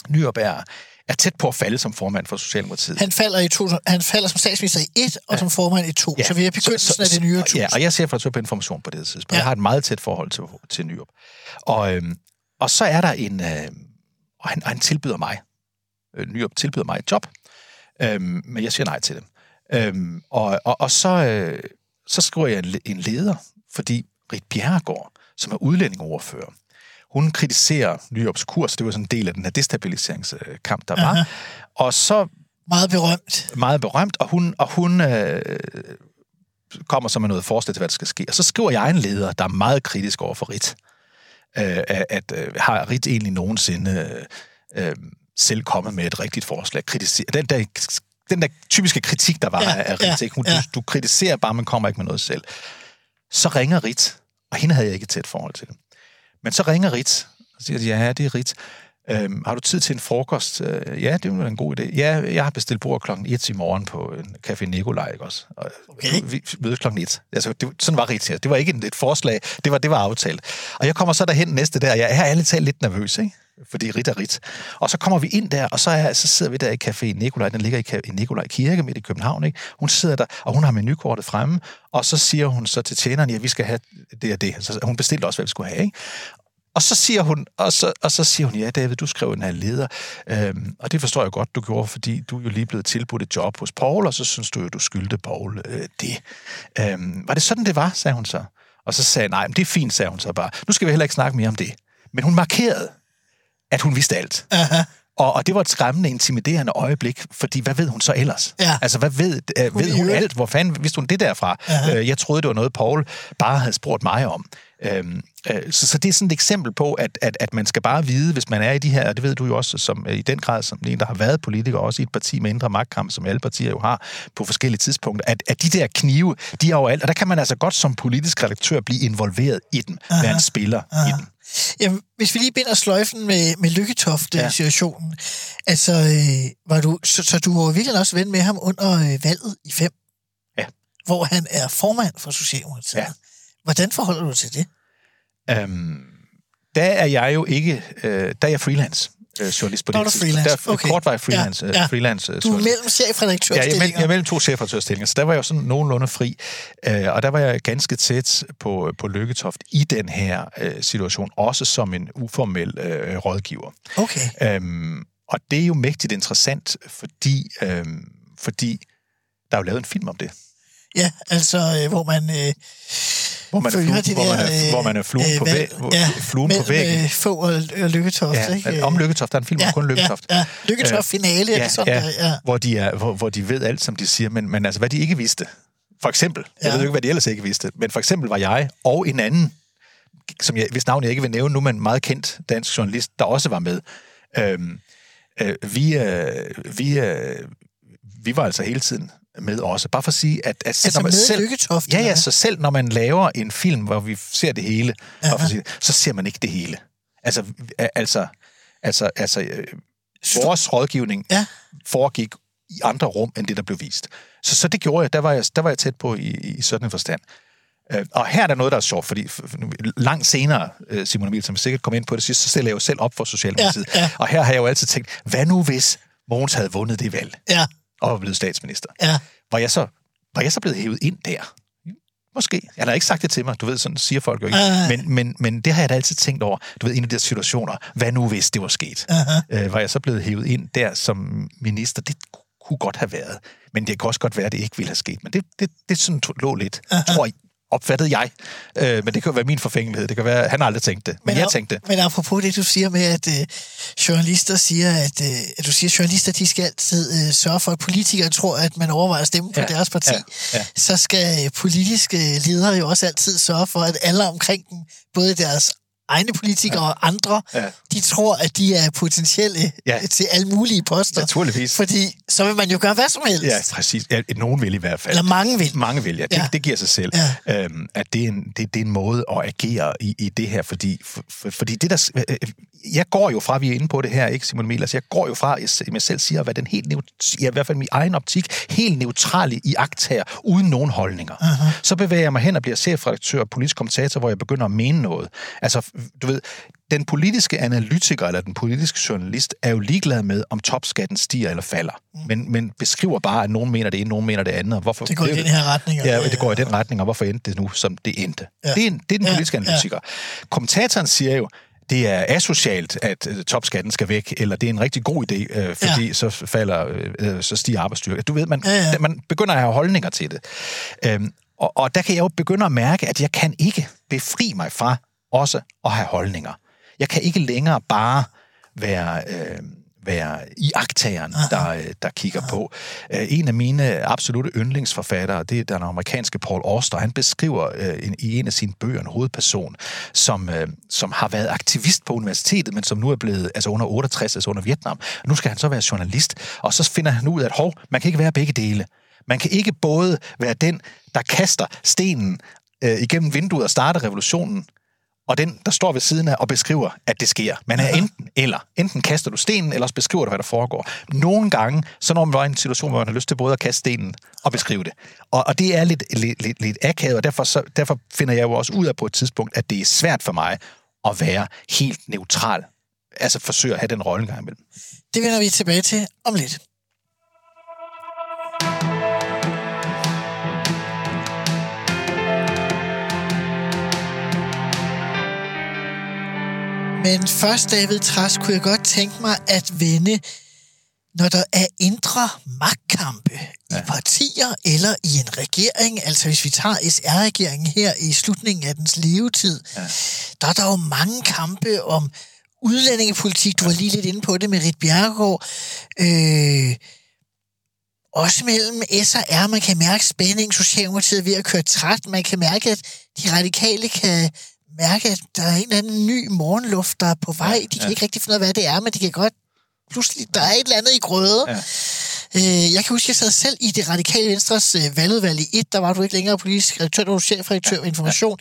Nyrup er, er tæt på at falde som formand for Socialdemokratiet. Han falder, i to, han falder som statsminister i et, og som formand i to. Ja. Så vi er begyndelsen af det nye årtusinde. Ja, og jeg ser faktisk på information på det tidspunkt. Ja. Ja. Jeg har et meget tæt forhold til, til Nyrup. Og, øhm, og så er der en... Øh, og han, og han tilbyder mig. Øh, Nyrup tilbyder mig et job. Øhm, men jeg siger nej til dem. Øhm, og, og, og så, øh, så skriver jeg en, le- en leder, fordi Rit Bjerregaard, som er udlændingeordfører, hun kritiserer Nyrups kurs. Det var sådan en del af den her destabiliseringskamp, der var. Aha. Og så Meget berømt. meget berømt, og hun, og hun øh, kommer så med noget forslag til, hvad der skal ske. Og så skriver jeg en leder, der er meget kritisk over for Rit. Øh, at, øh, har Rit egentlig nogensinde øh, øh, selv kommet med et rigtigt forslag? Kritisere. Den der, den der typiske kritik, der var Ja, af Rit, ja, ikke? Hun, ja. du, du kritiserer bare, man kommer ikke med noget selv. Så ringer Rit, og hende havde jeg ikke et tæt forhold til. Men så ringer Rit, og siger, ja, det er Rit. Øhm, har du tid til en frokost? Øh, ja, det er en god idé. Ja, jeg har bestilt bord klokken 1 i morgen på en Café Nikolaj, ikke også? Og Okay. Vi mødes klokken 1. Altså, det, sådan var her. Det var ikke et, forslag, det var, det var aftalt. Og jeg kommer så derhen næste der, jeg er ærligt talt lidt nervøs, ikke? Fordi Rit er Rit. Og så kommer vi ind der, og så, er, så sidder vi der i Café Nikolaj, den ligger i, i Nikolaj Kirke midt i København. Ikke? Hun sidder der, og hun har menukortet fremme, og så siger hun så til tjeneren, ja, vi skal have det og det. Så hun bestilte også, hvad vi skulle have. Ikke? Og så siger hun, og så, og så siger hun, ja David, du skrev den her leder, øhm, og det forstår jeg godt, du gjorde, fordi du er jo lige blevet tilbudt et job hos Paul, og så synes du jo, du skyldte Paul øh, det. Øhm, var det sådan, det var, sagde hun så. Og så sagde jeg, nej, men det er fint, sagde hun så bare. Nu skal vi heller ikke snakke mere om det. Men hun markerede, at hun vidste alt. Aha. Og, og det var et skræmmende, intimiderende øjeblik, fordi hvad ved hun så ellers? Ja. Altså, hvad ved, øh, ved hun alt? Hvor fanden vidste hun det derfra? Øh, jeg troede, det var noget, Paul bare havde spurgt mig om. Øhm, øh, så, så det er sådan et eksempel på, at, at, at man skal bare vide, hvis man er i de her, og det ved du jo også som, øh, i den grad som en, der har været politiker, også i et parti med indre magtkamp, som alle partier jo har på forskellige tidspunkter, at, at de der knive, de er overalt, og der kan man altså godt som politisk redaktør blive involveret i dem, være en spiller i dem. Jamen, hvis vi lige binder sløjfen med, med Lykketoft-situationen, ja. altså, øh, var du, så, så du var virkelig også ven med ham under øh, valget i 5, Ja. hvor han er formand for Socialdemokratiet. Ja. Hvordan forholder du dig til det? Øhm, der er jeg jo ikke, øh, der er jeg freelance øh, journalist på det freelance, Der er okay. kortvarigt freelance, Ja, ja, freelance øh, Du er journalist. mellem chefredaktørstillinger. Ja, jeg er mellem, jeg er mellem to chefredaktørstillinger, så der var jeg jo sådan nogenlunde fri. Øh, og der var jeg ganske tæt på, på Lykketoft i den her øh, situation, også som en uformel øh, rådgiver. Okay. Øhm, og det er jo mægtigt interessant, fordi, øhm, fordi der er jo lavet en film om det. Ja, altså, øh, hvor man... Øh, Hvor man er følger fluen, det hvor man der, er, øh, hvor man er fluen øh, på, væg, ja, fluen på mellem, væggen. Øh, få og, og Lykketoft, Ja, ikke? om Lykketoft. Der er en film om kun Lykketoft. Ja, ja. Lykketoft finale, er ja, sådan, ja, der, ja. Hvor, de er, hvor, hvor de ved alt, som de siger, men, men altså, hvad de ikke vidste. For eksempel, jeg Ja. ved ikke, hvad de ellers ikke vidste, men for eksempel var jeg og en anden, som jeg, hvis navn jeg ikke vil nævne nu, men en meget kendt dansk journalist, der også var med. Øhm, øh, vi, øh, vi, øh, vi var altså hele tiden med også. Bare for at sige, at, at selv, Altså når man selv, Lykketoft, Ja, ja, så selv når man laver en film, hvor vi ser det hele, for at sige, så ser man ikke det hele. Altså, altså, altså, altså øh, vores rådgivning Ja. foregik i andre rum, end det, der blev vist. Så, så det gjorde jeg. Der var jeg, der var jeg tæt på i, i sådan en forstand. Øh, og her er der noget, der er sjovt, fordi langt senere, øh, Simon Emil, som sikkert kom ind på det sidst, så stiller jeg jo selv op for Socialdemokratiet. Ja, ja. Og her har jeg jo altid tænkt, hvad nu hvis Mogens havde vundet det valg Ja, og var blevet statsminister? ja. Var jeg så, var jeg så blevet hævet ind der? Måske. Han har ikke sagt det til mig, du ved, sådan siger folk jo ikke. Ah. Men, men, men det har jeg da altid tænkt over. Du ved, en af de der situationer, hvad nu hvis det var sket? Øh, var jeg så blevet hævet ind der som minister? Det kunne godt have været. Men det kan også godt være, at det ikke ville have sket. Men det, det, det sådan lå lidt, tror jeg, opfattede jeg. Øh, men det kan jo være min forfængelighed. Det kan være, han har aldrig tænkt det. Men, men jeg tænkte det. Men apropos det, du siger med, at øh, journalister siger, at, øh, at du siger, at journalister de skal altid øh, sørge for, at politikere tror, at man overvejer at stemme på Ja, deres parti. ja, ja. Så skal øh, politiske ledere jo også altid sørge for, at alle omkring dem, både deres egne politikere og andre, Ja. de tror, at de er potentielle Ja. ja. til alle mulige poster. Naturligvis. Fordi så vil man jo gøre hvad som helst. Ja, præcis. Ja, nogen vil i hvert fald. Eller mange vil. Mange vil, ja. Det, ja. Ja. det giver sig selv. Ja. Øhm, at det er, en, det, det er en måde at agere i, i det her, fordi, for, for, fordi det der... s- øh, Jeg går jo fra, vi er inde på det her, ikke Simon Mielers, jeg går jo fra, jeg, som jeg selv siger, at være den helt, ja, i hvert fald min egen optik, helt neutrale i aktager, uden nogen holdninger. Uh-huh. Så bevæger jeg mig hen og bliver chefredaktør og politisk kommentator, hvor jeg begynder at mene noget. Altså, du ved, den politiske analytiker eller den politiske journalist er jo ligeglad med, om topskatten stiger eller falder. Men, men beskriver bare, at nogen mener det ene, nogen mener det andet. og Hvorfor, Det går i den her retning. Ja, det går i den retning, og hvorfor endte det nu, som det endte? Ja. Ja. Det, er, det er den Ja, politiske ja. analytiker. Kommentatoren siger jo, det er asocialt, at øh, topskatten skal væk, eller det er en rigtig god idé, øh, fordi ja. så falder, øh, så stiger arbejdsstyrke. Du ved, man, Ja, ja. man begynder at have holdninger til det. Øhm, og, og der kan jeg jo begynde at mærke, at jeg kan ikke befri mig fra også at have holdninger. Jeg kan ikke længere bare være... Øh, være i agtageren, der, øh, der kigger på. Øh, En af mine absolute yndlingsforfattere, det er den amerikanske Paul Auster. Han beskriver øh, en, i en af sine bøger en hovedperson, som, som har været aktivist på universitetet, men som nu er blevet altså under 68, altså under Vietnam. Nu skal han så være journalist, og så finder han ud af, at hov, man kan ikke være begge dele. Man kan ikke både være den, der kaster stenen øh, igennem vinduet og starter revolutionen, og den, der står ved siden af og beskriver, at det sker. Man er enten eller. Enten kaster du stenen, eller også beskriver du, hvad der foregår. Nogle gange, så når man er i en situation, hvor man har lyst til både at kaste stenen og beskrive det. Og, og det er lidt, lidt, lidt, lidt akavet, og derfor, så, derfor finder jeg jo også ud af på et tidspunkt, at det er svært for mig at være helt neutral. Altså forsøge at have den rolle en gang imellem. Det vender vi tilbage til om lidt. Men først, David Træs, kunne jeg godt tænke mig at vende, når der er indre magtkampe ja. i partier eller i en regering, altså hvis vi tager SR-regeringen her i slutningen af dens levetid, ja. der er der jo mange kampe om udlændingepolitik. Du var lige lidt inde på det med Rit Bjerregaard. Øh, også mellem S og R, man kan mærke spænding, Socialdemokratiet er ved at køre træt, man kan mærke, at de radikale kan mærke, at der er en eller anden ny morgenluft, der er på vej. De kan ja. ikke rigtig finde ud af, hvad det er, men de kan godt pludselig, der er et eller andet i grøde. Ja. Øh, jeg kan huske, jeg sad selv i det radikale venstres øh, valgudvalg i et, der var du ikke længere politisk redaktør, der var du chefredaktør ja. information.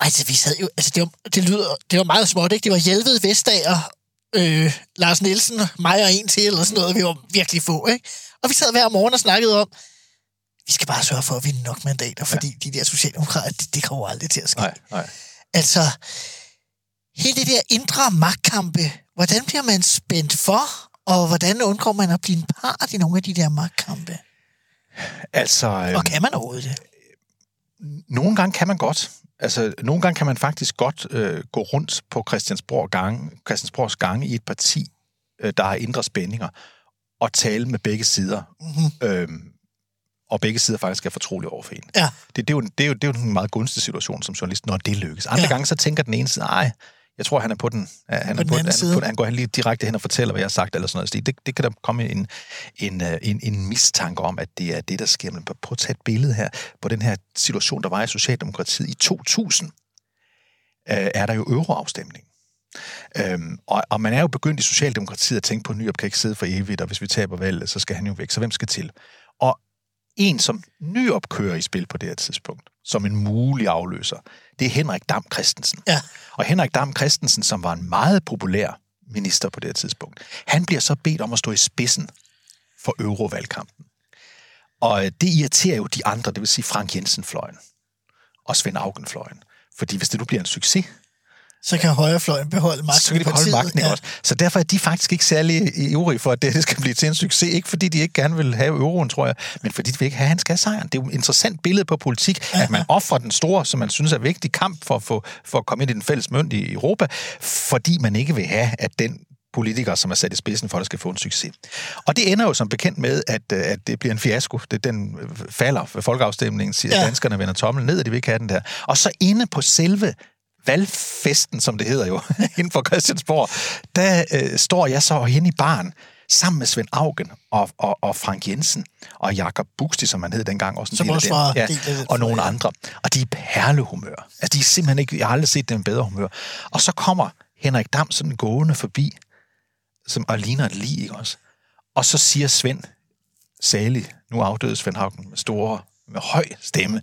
Altså, vi sad jo, altså det var, det lyder, det var meget småt, ikke? Det var Hjelved, Vestager, øh, Lars Nielsen, mig og en til, eller sådan noget. Vi var virkelig få, ikke? Og vi sad hver morgen og snakkede om, vi skal bare sørge for at vinde nok mandater, fordi ja. de der socialdemokrater, det, det kommer aldrig til at ske. Nej, nej. Altså, hele det der indre magtkampe, hvordan bliver man spændt for, og hvordan undgår man at blive en part i nogle af de der magtkampe? Altså, øh, Og kan man overhovedet det? nogle gange kan man godt. Altså, nogle gange kan man faktisk godt øh, gå rundt på Christiansborg gange, Christiansborgs gange i et parti, øh, der har indre spændinger, og tale med begge sider. Mm-hmm. Øhm, og begge sider faktisk er fortrolige over for en. Ja. Det, det, er jo, det, er jo, det er jo en meget gunstig situation som journalist, når det lykkes. Andre Ja. gange så tænker den ene side, nej, jeg tror, han er på den, han, På er den på, anden han, på, han går lige direkte hen og fortæller, hvad jeg har sagt, eller sådan noget. Det, det kan der komme en, en, øh, en, en mistanke om, at det er det, der sker. Men prøv at tage et billede her på den her situation, der var i Socialdemokratiet i 2000. Øh, er der jo euroafstemning. Øhm, og, og man er jo begyndt i Socialdemokratiet at tænke på, at Nyrup kan ikke sidde for evigt, og hvis vi taber valget, så skal han jo væk. Så hvem skal til? Og en, som Nyrup kører i spil på det her tidspunkt, som en mulig afløser, det er Henrik Dam Christensen. Ja. Og Henrik Dam Christensen, som var en meget populær minister på det her tidspunkt, han bliver så bedt om at stå i spidsen for eurovalgkampen. Og øh, det irriterer jo de andre, det vil sige Frank Jensen-fløjen og Svend Augen-fløjen. Fordi hvis det nu bliver en succes, Så kan højrefløjen beholde magten så kan de beholde partiet. magten, ikke også? Så derfor er de faktisk ikke særlig ivrige for, at det skal blive til en succes. Ikke fordi de ikke gerne vil have euroen, tror jeg, men fordi de vil ikke have, at han skal have sejren. Det er jo et interessant billede på politik, at man offrer den store, som man synes er vigtig kamp for, for, for at komme ind i den fælles mønt i Europa, fordi man ikke vil have, at den politikere, som er sat i spidsen for, at der skal få en succes. Og det ender jo som bekendt med, at, øh, at det bliver en fiasko. Det, den falder ved folkeafstemningen, siger Ja. ja. danskerne vender tommelen ned, og de vil ikke have den der. Og så inde på selve valgfesten, som det hedder jo, inden for Christiansborg, der øh, står jeg så hen i baren sammen med Svend Augen og, og, og Frank Jensen og Jakob Buxti, som han hed dengang. Også en Som del også den. var ja, den og nogle ja. andre. Og de er perlehumør. Altså, de er simpelthen ikke... Jeg har aldrig set dem bedre humør. Og så kommer Henrik Dam sådan gående forbi, som, og ligner et lig, ikke også? Og så siger Svend, salig, nu afdøde Svend Augen med store, med høj stemme,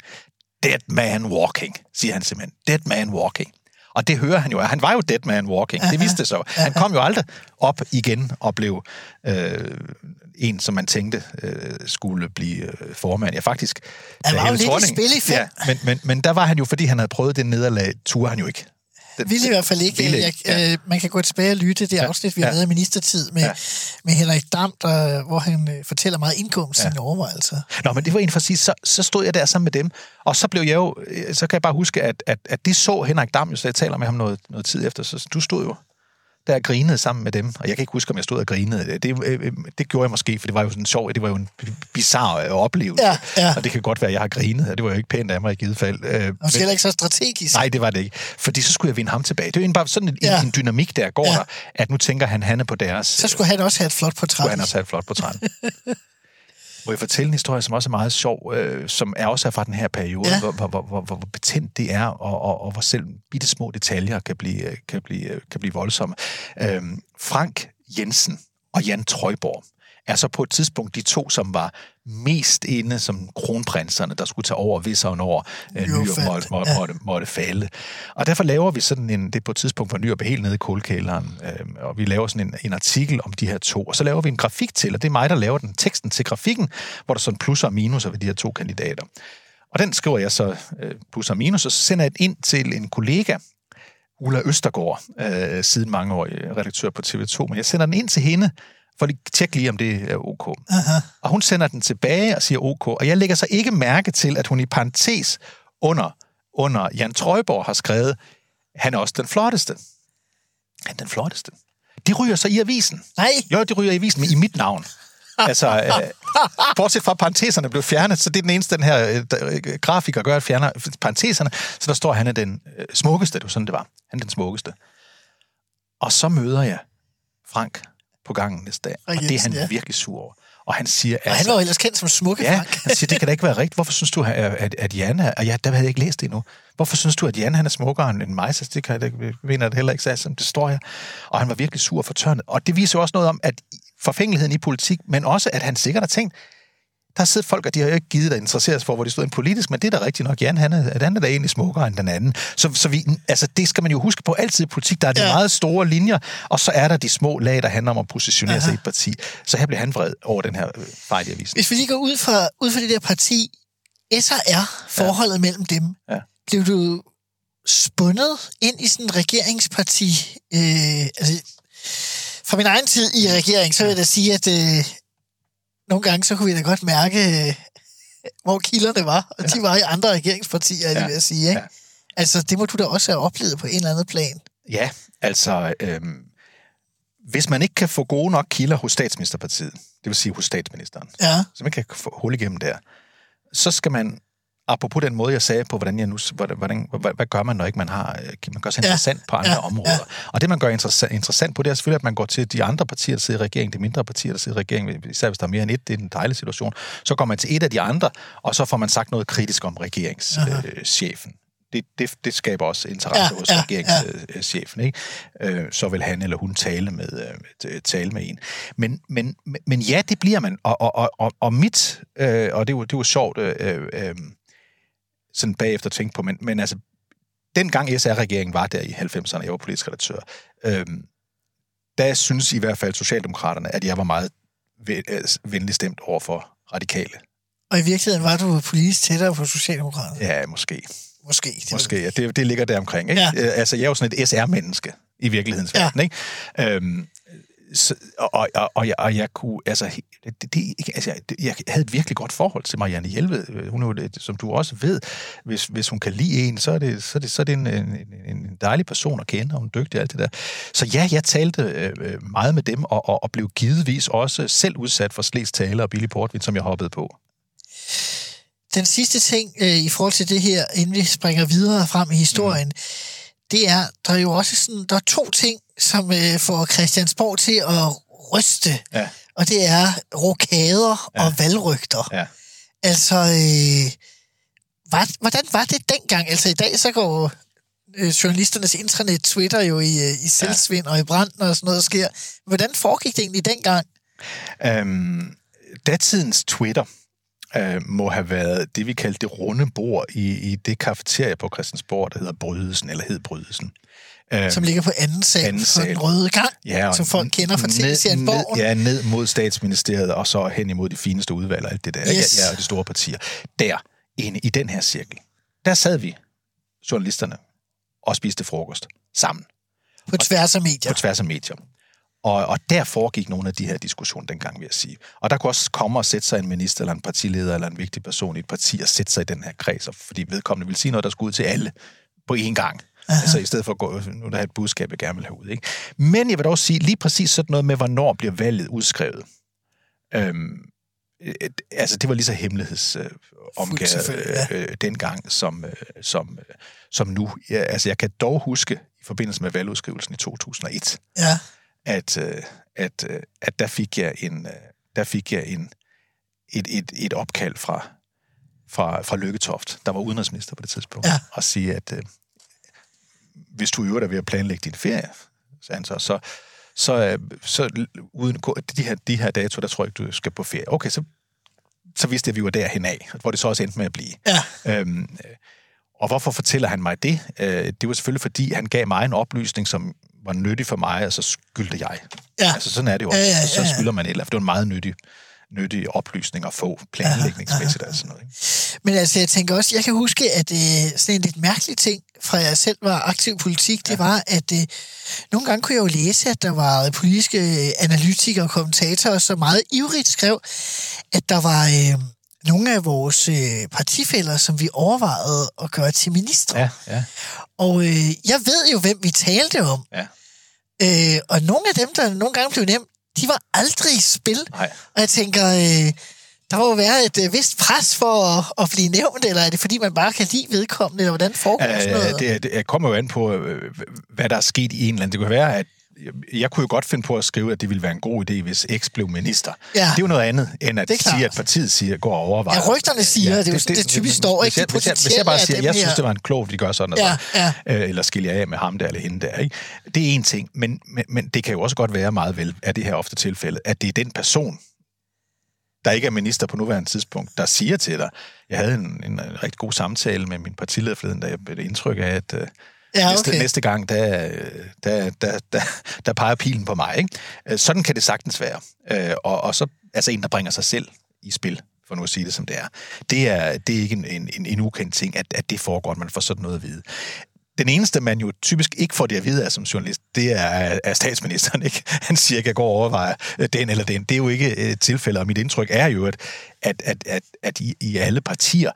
dead man walking, siger han simpelthen. Dead man walking. Og det hører han jo. Han var jo dead man walking. Det vidste så. Han kom jo aldrig op igen og blev øh, en, som man tænkte øh, skulle blive øh, formand. Ja, faktisk. Han var jo lidt i spil i fem. Ja, men, men, men der var han jo, fordi han havde prøvet det nederlag, turde han jo ikke. Det, Ville i hvert fald ikke. Ville Jeg, ja. øh, man kan gå tilbage og lytte det afsnit, vi har Ja. lavet i ministertid med, Ja. med Henrik Dam, der, hvor han øh, fortæller meget indgående sine overvejelser. Nå, men det var en for at sige, så, så stod jeg der sammen med dem, og så blev jeg jo, øh, så kan jeg bare huske, at, at, at det så Henrik Dam, jo, så jeg taler med ham noget, noget tid efter, så du stod jo der grinede sammen med dem, og jeg kan ikke huske, om jeg stod og grinede. Det, øh, øh, det gjorde jeg måske, for det var jo sådan sjov, det var jo en bizarre øh, oplevelse, Ja, ja. og det kan godt være, at jeg har grinet, og det var jo ikke pænt af mig i givet fald. Øh, Og måske heller ikke så strategisk. Nej, det var det ikke. Fordi så skulle jeg vinde ham tilbage. Det er jo bare sådan en, Ja. en dynamik, der går ja. der, at nu tænker han, han er på deres... Så skulle han også have et flot portræt. skulle han også have et flot portræt. Må jeg fortælle en historie, som også er meget sjov, øh, som er også er fra den her periode, Ja. hvor, hvor, hvor, hvor, hvor betændt det er, og, og, og hvor selv bitte små detaljer kan blive, øh, kan blive, øh, kan blive voldsomme. Øhm, Frank Jensen og Jan Trøjborg er så på et tidspunkt de to, som var mest inde som kronprinserne, der skulle tage over, hvis og når øh, Nyrup måtte, måtte, måtte, måtte falde. Og derfor laver vi sådan en, det er på et tidspunkt, hvor Nyrup er helt nede i kulkælderen, øh, og vi laver sådan en, en artikel om de her to, og så laver vi en grafik til, og det er mig, der laver den teksten til grafikken, hvor der er sådan plusser og minuser ved de her to kandidater. Og den skriver jeg så øh, plus og minus, og så sender jeg den ind til en kollega, Ulla Østergaard, øh, siden mange år redaktør på TV2, men jeg sender den ind til hende, for at tjekke lige, om det er ok. Aha. Og hun sender den tilbage og siger ok, og jeg lægger så ikke mærke til, at hun i parentes under, under Jan Trøjborg har skrevet, han er også den flotteste. Han er den flotteste. De ryger så i avisen. Nej, Jo, de ryger i avisen, men i mit navn. Altså, øh, bortset fra parenteserne blev fjernet, så det er den eneste, den her øh, øh, grafiker gør, at fjerner parenteserne, så der står, at han er den øh, smukkeste, det var sådan, det var. Han er den smukkeste. Og så møder jeg Frank på gangen næste dag, og det er Jensen, han ja. virkelig sur over. Og han siger, og han var jo ellers kendt som smukke Ja, han siger, det kan da ikke være rigtigt. Hvorfor synes du, at, at, at Jan er... Og ja, der havde jeg ikke læst det endnu. Hvorfor synes du, at Jan han er smukkere end mig? Så det kan jeg, det mener det heller ikke, sagde, som det står her. Og han var virkelig sur og fortørnet. Og det viser jo også noget om, at forfængeligheden i politik, men også, at han sikkert har tænkt, der har siddet folk, og de har jo ikke givet at interessere sig for, hvor de stod en politisk, men det er da rigtigt nok. Jan, han er, at han er da egentlig smukkere end den anden. Så, så vi, altså, det skal man jo huske på altid i politik. Der er de Ja. ja. meget store linjer, og så er der de små lag, der handler om at positionere Aha. sig i et parti. Så her bliver han vred over den her øh, fejl i avisen. Hvis vi lige går ud fra, ud fra det der parti, SR, forholdet ja. mellem dem, Ja. blev du spundet ind i sådan en regeringsparti? Øh, altså, fra min egen tid i regering, så vil jeg da sige, at øh, nogle gange, så kunne vi da godt mærke, øh, hvor kilderne var, og ja. de var i andre regeringspartier, er Ja. vil jeg sige. Ikke? Ja. Altså, det må du da også have oplevet på en eller anden plan. Ja, altså, øhm, hvis man ikke kan få gode nok kilder hos statsministerpartiet, det vil sige hos statsministeren, Ja, så man kan få hul igennem der, så skal man, apropos den måde, jeg sagde på, hvordan jeg nu, hvordan, hvordan, hvad, hvad gør man, når ikke man har, øh, man gør sig Ja, interessant på andre ja, ja, områder. Ja. Og det, man gør interessant, interessant på, det er selvfølgelig, at man går til de andre partier, der sidder i regeringen, de mindre partier, der sidder i regeringen, især hvis der er mere end et, det er en dejlig situation. Så går man til et af de andre, og så får man sagt noget kritisk om regeringschefen. Det, det, det skaber også interesse Ja, ja, hos ja, ja, regeringschefen. Ikke? Øh, så vil han eller hun tale med, øh, tale med en. Men, men, men ja, det bliver man. Og, og, og- og, mit, øh, og det var, det var sjovt, øh, øh, sådan bagefter at tænke på, men, men altså, dengang SR-regeringen var der i 90'erne, jeg var politisk redaktør, øh, der synes i hvert fald Socialdemokraterne, at jeg var meget øh, venlig stemt over for radikale. og i virkeligheden var du politisk tættere på Socialdemokraterne. Ja, måske. Måske. Det Måske, ja, det, det ligger der omkring. Ikke? Ja. Ja. Altså, jeg er jo sådan et SR-menneske i virkelighedens ja. verden. Ikke? Øhm, så, og, og, og, jeg, og jeg kunne, altså, det, det, altså, jeg, jeg havde et virkelig godt forhold til Marianne Hjelved. Hun er jo, som du også ved, hvis, hvis hun kan lide en, så er det, så er det, så er det en, en, en, en dejlig person at kende, og hun er dygtig og alt det der. Så ja, jeg talte øh, øh, meget med dem, og, og, og blev givetvis også selv udsat for slæs tale og billig portvin, som jeg hoppede på. Den sidste ting øh, i forhold til det her, inden vi springer videre frem i historien, mm. det er, der er jo også sådan, der er to ting, som øh, får Christiansborg til at ryste. Ja. Og det er rokader Ja. og valgrygter. Ja. Altså, øh, var, hvordan var det dengang? Altså i dag så går øh, journalisternes intranet Twitter jo i, øh, i selvsvind og i brand, og sådan noget sker. Hvordan foregik det egentlig dengang? Øhm, datidens Twitter øh, må have været det, vi kaldte det runde bord i, i det kafeteria på Christiansborg, der hedder Brydelsen, eller hed Brydelsen. Øhm, Som ligger på anden sal, Anden på sal. den røde gang, Ja, og som folk kender fra tv-serien Borgen. Ja, ned mod statsministeriet, og så hen imod de fineste udvalg og alt det der. Yes. Ja, og de store partier. Der, inde i den her cirkel, der sad vi, journalisterne, og spiste frokost sammen På tværs af medier. på tværs af medier. Og, og der foregik nogle af de her diskussioner dengang, vil jeg sige. Og der kunne også komme og sætte sig en minister, eller en partileder, eller en vigtig person i et parti, og sætte sig i den her kreds, og fordi vedkommende ville sige noget, der skulle ud til alle på én gang. Aha. Altså i stedet for at gå, nu er der et budskab, jeg gerne vil have ud. Ikke? Men jeg vil dog sige, lige præcis sådan noget med, hvornår bliver valget udskrevet. Øhm, et, altså det var lige så hemmelighedsomgået øh, ja. øh, dengang, som, øh, som, øh, som nu. Ja, altså jeg kan dog huske, i forbindelse med valgudskrivelsen i 2001, Ja. at, øh, at, øh, at der fik jeg en, øh, der fik jeg en, et, et, et opkald fra, fra, fra Lykketoft, der var udenrigsminister på det tidspunkt, Ja. og sige, at øh, hvis du i øvrigt er ved at planlægge din ferie, så, så, så, øh, så uden, de, her, de her datoer, der tror jeg ikke, du skal på ferie. Okay, så, så vidste jeg, at vi var derhen af, hvor det så også endte med at blive. Ja. Øhm, øh, og hvorfor fortæller han mig det? Øh, det var selvfølgelig, fordi han gav mig en oplysning, som var nyttig for mig, og så skyldte jeg. Ja. Altså sådan er det jo. Ja, Ja, ja, ja, ja, Så skylder man et eller andet. For det var en meget nyttig, nyttig oplysning at få planlægningsmæssigt og sådan noget. Ikke? Men altså, jeg tænker også, jeg kan huske, at øh, sådan en lidt mærkelig ting, fra jeg selv var aktiv i politik, det var, at øh, nogle gange kunne jeg jo læse, at der var politiske analytikere og kommentatorer, som meget ivrigt skrev, at der var øh, nogle af vores øh, partifælder, som vi overvejede at gøre til minister. Ja, ja. Og øh, jeg ved jo, hvem vi talte om. Ja. Øh, og nogle af dem, der nogle gange blev nemt, de var aldrig i spil. Nej. Og jeg tænker, øh, der må jo være et øh, vist pres for at, at blive nævnt, eller er det fordi, man bare kan lide vedkommende, eller hvordan foregår sådan noget? Det, det kommer jo an på, øh, hvad der er sket i en eller anden. Det kunne være, at jeg kunne jo godt finde på at skrive, at det ville være en god idé, hvis X blev minister. Ja. Det er jo noget andet, end at Det sige, at partiet siger, går og overvejer. Ja, rygterne siger, det er jo sådan, det typisk står, hvis ikke? Hvis, jeg, hvis jeg bare siger, jeg synes, det var en klog, de gør sådan og Ja, sådan, ja. øh, eller skiller af med ham der eller hende der. Ikke? Det er en ting, men, men, men det kan jo også godt være meget vel, at det her ofte tilfælde, at det er den person, der ikke er minister på nuværende tidspunkt, der siger til dig, jeg havde en, en, en rigtig god samtale med min partileder forleden, da jeg blev indtryk af, at øh, Ja, næste, okay. næste gang, der, der, der, der, der peger pilen på mig. Ikke? Øh, Sådan kan det sagtens være. Øh, Og, og så altså en, der bringer sig selv i spil, for nu at sige det som det er. Det er, det er ikke en, en, en, en ukendt ting, at, at det foregår, at man får sådan noget at vide. Den eneste, man jo typisk ikke får det at vide af som journalist, det er, er statsministeren. Ikke? Han siger, at jeg går og overvejer øh, den eller den. Det er jo ikke et tilfælde, og mit indtryk er jo, at, at, at, at, at i, i alle partier,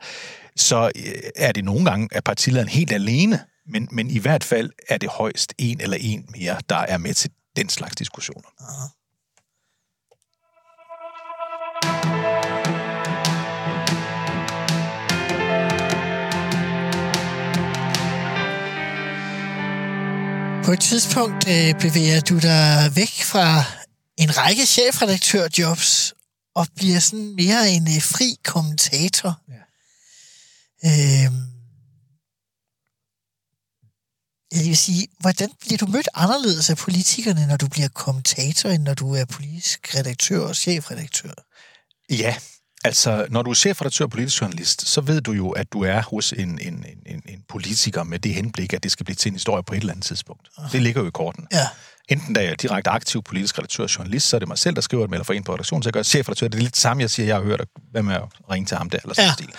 så er det nogle gange, at partilederen helt alene, men, men i hvert fald er det højst en eller en mere, der er med til den slags diskussioner. På et tidspunkt øh, bevæger du dig væk fra en række chefredaktørjobs og bliver sådan mere en øh, fri kommentator. Ja. Øhm, jeg vil sige, hvordan bliver du mødt anderledes af politikerne, når du bliver kommentator, end når du er politisk redaktør og chefredaktør? Ja, altså når du er chefredaktør og politisk journalist, så ved du jo, at du er hos en, en, en, en, politiker med det henblik, at det skal blive til en historie på et eller andet tidspunkt. Det ligger jo i korten. Ja. Enten da jeg er direkte aktiv politisk redaktør og journalist, så er det mig selv, der skriver et mail for en på redaktionen, så jeg gør chefredaktør. Det er lidt samme, jeg siger, jeg har hørt, hvad med at ringe til ham der, eller sådan Ja. stil.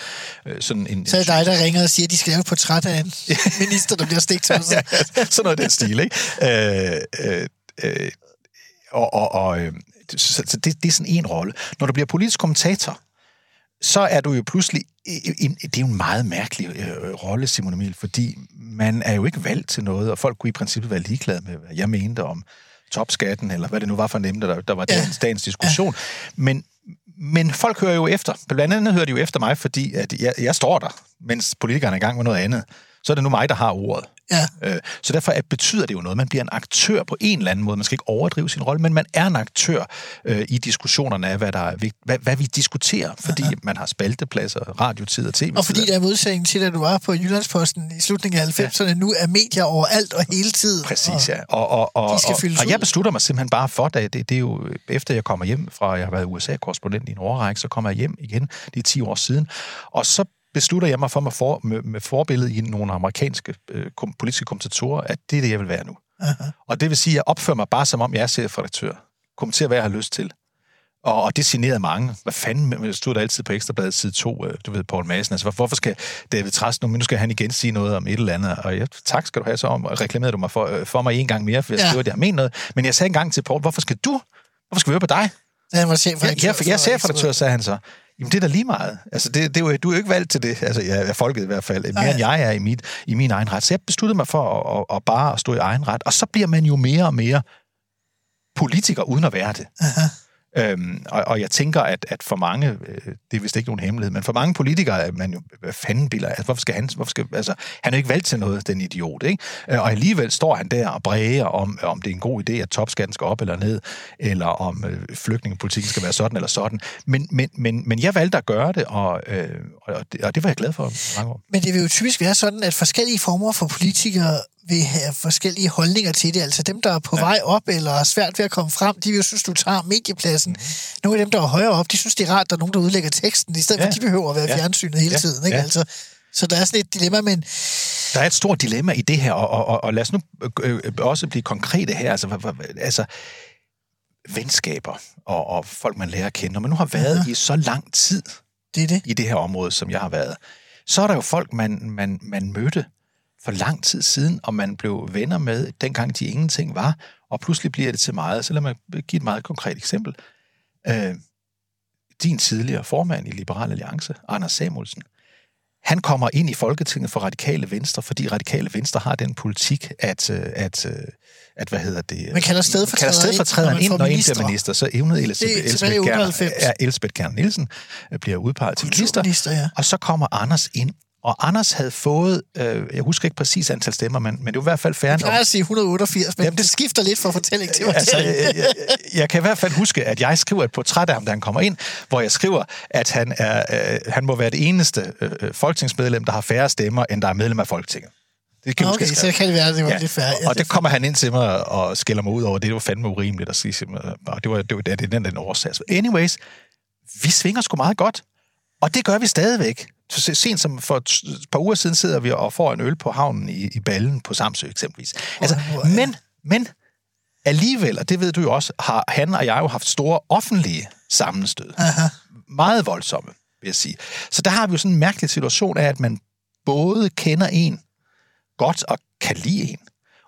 Øh, Sådan en, Så er det dig, der ringer og siger, at de skal lave et portræt af en minister, der bliver stigt til sig. sådan noget i den stil, ikke? Øh, øh, øh, og og, og øh, så, så det, det er sådan en rolle. Når du bliver politisk kommentator, så er du jo pludselig... En, det er jo en meget mærkelig øh, rolle, Simon Emil, fordi man er jo ikke valgt til noget, og folk kunne i princippet være ligeglade med, hvad jeg mente om topskatten, eller hvad det nu var for nemt, der, der var Ja. dagens, dagens diskussion. Men, men folk hører jo efter. Blandt andet hører de jo efter mig, fordi at jeg, jeg står der, mens politikerne er i gang med noget andet. Så er det nu mig, der har ordet. Ja. Øh, så derfor at betyder det jo noget. Man bliver en aktør på en eller anden måde. Man skal ikke overdrive sin rolle, men man er en aktør øh, i diskussionerne af, hvad, der er, hvad, hvad vi diskuterer, fordi man har spaltepladser, radiotid og tv. Og fordi der er modsætning til, at du var på Jyllandsposten i slutningen af 90'erne, ja. nu er medier overalt og hele tiden. Præcis, og, ja. Og, og, og, og, fyldes og jeg beslutter mig simpelthen bare for, det, det, det er jo efter jeg kommer hjem fra, jeg har været USA-korrespondent i en årrække, så kommer jeg hjem igen, det er 10 år siden, og så beslutter jeg mig for med, for, med, med forbillede i nogle amerikanske øh, kom, politiske kommentatorer, at det er det, jeg vil være nu. Aha. Og det vil sige, at jeg opfører mig bare som om, jeg er chefredaktør. Kommenterer, hvad jeg har lyst til. Og, og det signerede mange. Hvad fanden, stod der altid på Ekstrabladet side 2, øh, du ved, Paul Madsen. Altså, hvor- hvorfor skal David Trast nu, men nu skal han igen sige noget om et eller andet. Og jeg, tak skal du have så om, og reklamerede du mig for, øh, for mig en gang mere, for jeg Ja. skriver, at jeg ment noget. Men jeg sagde engang til Paul, hvorfor skal du, hvorfor skal vi høre på dig? Da han var chef for Jeg, jeg, jeg er chefredaktør, sagde han så. Jamen, det er da lige meget. Altså, det, det er jo, du er jo ikke valgt til det. Altså, jeg er folket i hvert fald. Mere Nej. end jeg er i, mit, i min egen ret. Så jeg besluttede mig for at, at, at bare at stå i egen ret. Og så bliver man jo mere og mere politiker, uden at være det. Aha. Øhm, og, og jeg tænker, at, at for mange, øh, det er vist ikke nogen hemmelighed, men for mange politikere er man jo, hvad fanden biler, altså, hvorfor skal han, hvorfor skal, altså, han er jo ikke valgt til noget, den idiot, ikke? Øh, og alligevel står han der og bræger om, om det er en god idé, at topskatten skal op eller ned, eller om øh, flygtningepolitikken skal være sådan eller sådan. Men, men, men, men jeg valgte at gøre det, og, øh, og, det, og det var jeg glad for mange år. Men det vil jo typisk være sådan, at forskellige former for politikere vil have forskellige holdninger til det. Altså dem, der er på ja. vej op eller er svært ved at komme frem, de vil jo synes, du tager mediepladsen. Mm. Nogle af dem, der er højere op, de synes, det er rart, at der er nogen, der udlægger teksten, i stedet ja. For, at de behøver at være Ja. fjernsynet hele Ja. tiden. Ikke? Ja. Altså, så der er sådan et dilemma, men Der er et stort dilemma i det her, og, og, og, og lad os nu øh, også blive konkrete her. Altså, altså venskaber og, og folk, man lærer at kende. Når man nu har været Ja. i så lang tid det er det. i det her område, som jeg har været, så er der jo folk, man, man, man mødte for lang tid siden, og man blev venner med, dengang de ingenting var, og pludselig bliver det til meget. Så lad mig give et meget konkret eksempel. Øh, din tidligere formand i Liberal Alliance, Anders Samuelsen, han kommer ind i Folketinget for Radikale Venstre, fordi Radikale Venstre har den politik, at, øh, at, øh, at hvad hedder det? Man kalder stedfortræderen kalder stedfortræderen ind, når når en bliver minister. Så evnede Elisabeth, Det er tilbage i Elisabeth, Gerner, 98. ja, Elisabeth Gerner Nielsen bliver udpeget til minister. Ja. Og så kommer Anders ind, og Anders havde fået, øh, jeg husker ikke præcis antal stemmer, men, men det var i hvert fald færre Jeg plejer at sige 188, men Jamen, det- det skifter lidt fra fortælling til altså, fortælling. jeg, jeg, jeg kan i hvert fald huske, at jeg skriver et portræt af ham, da han kommer ind, hvor jeg skriver, at han, er, øh, han må være det eneste øh, folketingsmedlem, der har færre stemmer, end der er medlem af Folketinget. Det kan Okay, så kan det være, at det var ja. lidt færdigt. Ja, og det kommer han ind til mig og skælder mig ud over. Det var fandme urimeligt at sige. Og det var, det var det, er den, den årsag. Anyways, vi svinger sgu meget godt. Og det gør vi stadigvæk. Så sent som for et par uger siden sidder vi og får en øl på havnen i, i Ballen på Samsø eksempelvis. Altså, men, men alligevel, og det ved du jo også, har han og jeg jo haft store offentlige sammenstød. Aha. Meget voldsomme, vil jeg sige. Så der har vi jo sådan en mærkelig situation af, at man både kender en godt og kan lide en.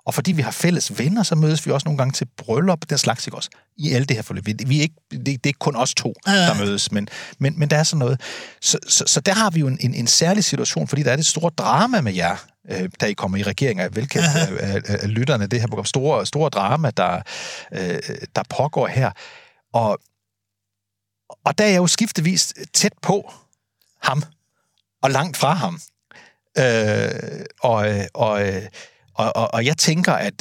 Og fordi vi har fælles venner, så mødes vi også nogle gange til bryllup, den slags ikke også, i alle det her forløb. Vi er ikke, det, det er ikke kun os to, Ja, der mødes, men, men, men der er sådan noget. Så, så, så der har vi jo en, en, en særlig situation, fordi der er det store drama med jer, øh, da I kommer i regering, er velkendt Aha. af, af, af lytterne, det her program. Store, store drama, der, øh, der pågår her. Og, og der er jeg jo skiftevis tæt på ham, og langt fra ham. Øh, og, øh, og, øh, og, og, og jeg tænker, at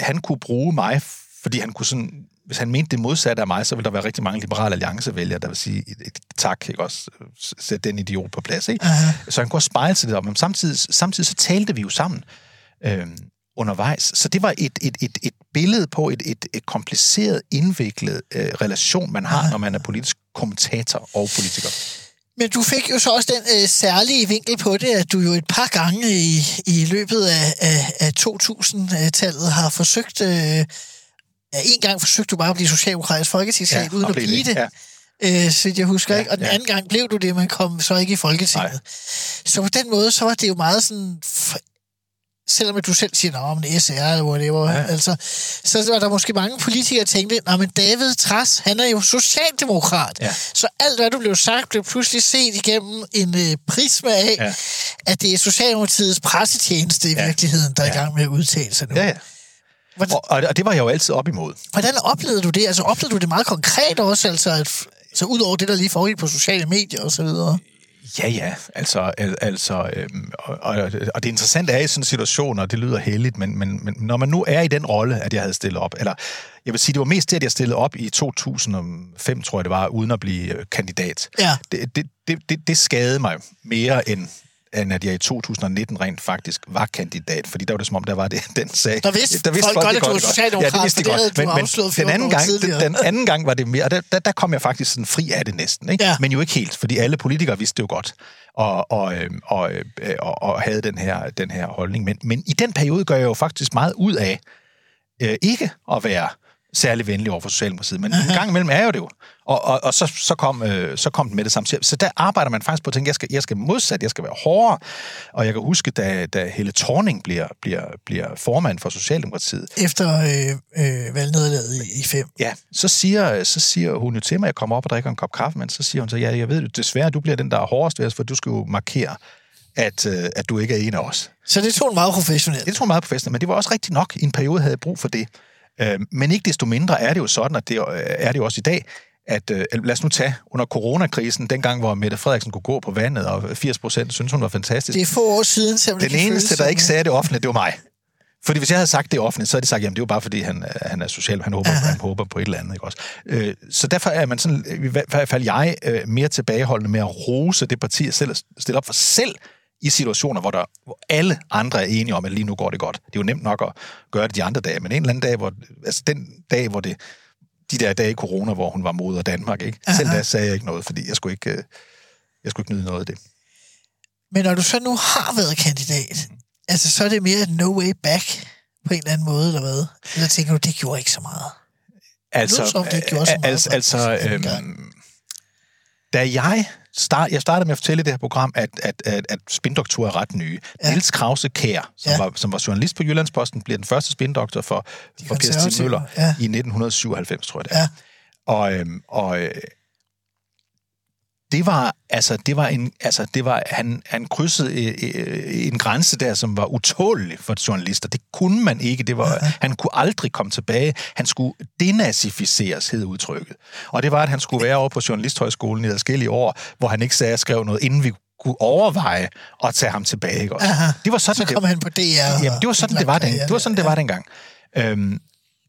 han kunne bruge mig, fordi han kunne sådan, hvis han mente det modsatte af mig, så ville der være rigtig mange liberale alliancevælgere, der vil sige, et, et, tak, ikke også, sæt den idiot på plads, ikke? Aha. Så han kunne også spejle sig det op, men samtidig, samtidig så talte vi jo sammen øh, undervejs. Så det var et, et, et, et billede på et, et, et kompliceret, indviklet øh, relation, man har, når man er politisk kommentator og politiker. Men du fik jo så også den øh, særlige vinkel på det, at du jo et par gange i, i løbet af, af, af 2000-tallet har forsøgt... Øh, ja, en gang forsøgte du bare at blive socialdemokratisk folketingschef, ja, uden at blive det. Ja. øh, så jeg husker, Ja, ikke? Og den ja. anden gang blev du det, men kom så ikke i Folketinget. Nej. Så på den måde, så var det jo meget sådan... Selvom du selv siger, men SR eller whatever, ja. Altså, så var der måske mange politikere, der tænkte, Nå, men David Tras, han er jo socialdemokrat. Ja. Så alt, hvad du blev sagt, blev pludselig set igennem en øh, prisme af, ja. At det er Socialdemokratiets pressetjeneste i ja. Virkeligheden, der er i Ja. gang med at udtale sig nu. Ja, ja. Hvordan, Og, og, og det var jeg jo altid op imod. hvordan oplevede du det? Altså, oplevede du det meget konkret også, altså, at, så ud over det, der lige foregik på sociale medier og så videre? Ja, ja. Altså, al- altså øhm, og, og, og det interessante er i sådan en situation, og det lyder heldigt, men, men, men når man nu er i den rolle, at jeg havde stillet op, eller jeg vil sige, det var mest det, at jeg stillede op i 2005, tror jeg det var, uden at blive øh, kandidat. Ja. Det, det, det, det, det skadede mig mere end end at jeg i 2019 rent faktisk var kandidat, fordi der var det som om, der var det, den sag. Der vidste folk godt, det at du var socialdemokrat, ja, det vidste for de godt. du Men, men den 14 anden gang, den, den anden gang var det mere, og der, der, der kom jeg faktisk sådan fri af det næsten. Ikke? Ja. Men jo ikke helt, fordi alle politikere vidste det jo godt, og, og, øh, og, øh, og, og havde den her, den her holdning. Men, men i den periode gør jeg jo faktisk meget ud af øh, ikke at være særlig venlig over for Socialdemokratiet, men en gang imellem er jeg jo det jo. Og, og, og så, så, kom, øh, så kom den med det samme. Så der arbejder man faktisk på at tænke, jeg skal, jeg skal modsat, jeg skal være hårdere. Og jeg kan huske, da, da Helle Thorning bliver, bliver, bliver formand for Socialdemokratiet, Efter øh, øh, valgnederlaget i, i fem. Ja, så siger, så siger hun jo til mig, at jeg kommer op og drikker en kop kaffe, men så siger hun så, ja, jeg ved jo desværre, du bliver den, der er hårdest ved os, for du skal jo markere, at, øh, at du ikke er en af os. Så det tog meget professionelt. Det tror jeg meget festen, men det var også rigtigt nok. I en periode havde jeg brug for det. Øh, men ikke desto mindre er det jo sådan, at det øh, er det jo også i dag, at øh, lad os nu tage under coronakrisen, dengang hvor Mette Frederiksen kunne gå på vandet, og 80 procent synes hun var fantastisk. Det er få år siden, det Den eneste, der ikke sagde det offentligt, det var mig. Fordi hvis jeg havde sagt det offentligt, så havde de sagt, jamen det er jo bare fordi, han, han er social, han håber, han håber på et eller andet. Ikke også? Øh, så derfor er man sådan, i hvert fald jeg, øh, mere tilbageholdende med at rose det parti, jeg selv stille op for selv i situationer, hvor, der, hvor alle andre er enige om, at lige nu går det godt. Det er jo nemt nok at gøre det de andre dage, men en eller anden dag, hvor, altså den dag, hvor det, de der dage i corona, hvor hun var moder Danmark, ikke? selv da sagde jeg ikke noget, fordi jeg skulle ikke, øh, jeg skulle ikke nyde noget af det. Men når du så nu har været kandidat, altså så er det mere et no way back på en eller anden måde, eller hvad? Eller tænker du, det gjorde ikke så meget? Altså, lød som, det gjorde så meget, altså, altså øhm, da jeg start, jeg startede med at fortælle i det her program, at, at, at, at spindoktor er ret nye. Ja. Niels Krause Kær, som, Ja. var, som var journalist på Jyllandsposten, bliver den første spindoktor for, for Per Stig Møller ja. i 1997, tror jeg det er. Ja. Og, øhm, og øh, det var, altså, det var en, altså, det var, han, han krydsede øh, øh, en grænse der, som var utålelig for journalister. Det kunne man ikke. Det var, han kunne aldrig komme tilbage. Han skulle denazificeres, hed udtrykket. Og det var, at han skulle være over på Journalisthøjskolen i adskillige år, hvor han ikke sagde, skrev noget, inden vi kunne overveje at tage ham tilbage. Ikke også? Aha. Det var sådan, Så det, kom han på DR. Jamen, det var sådan, det var, den, det var sådan, det var dengang. Øhm,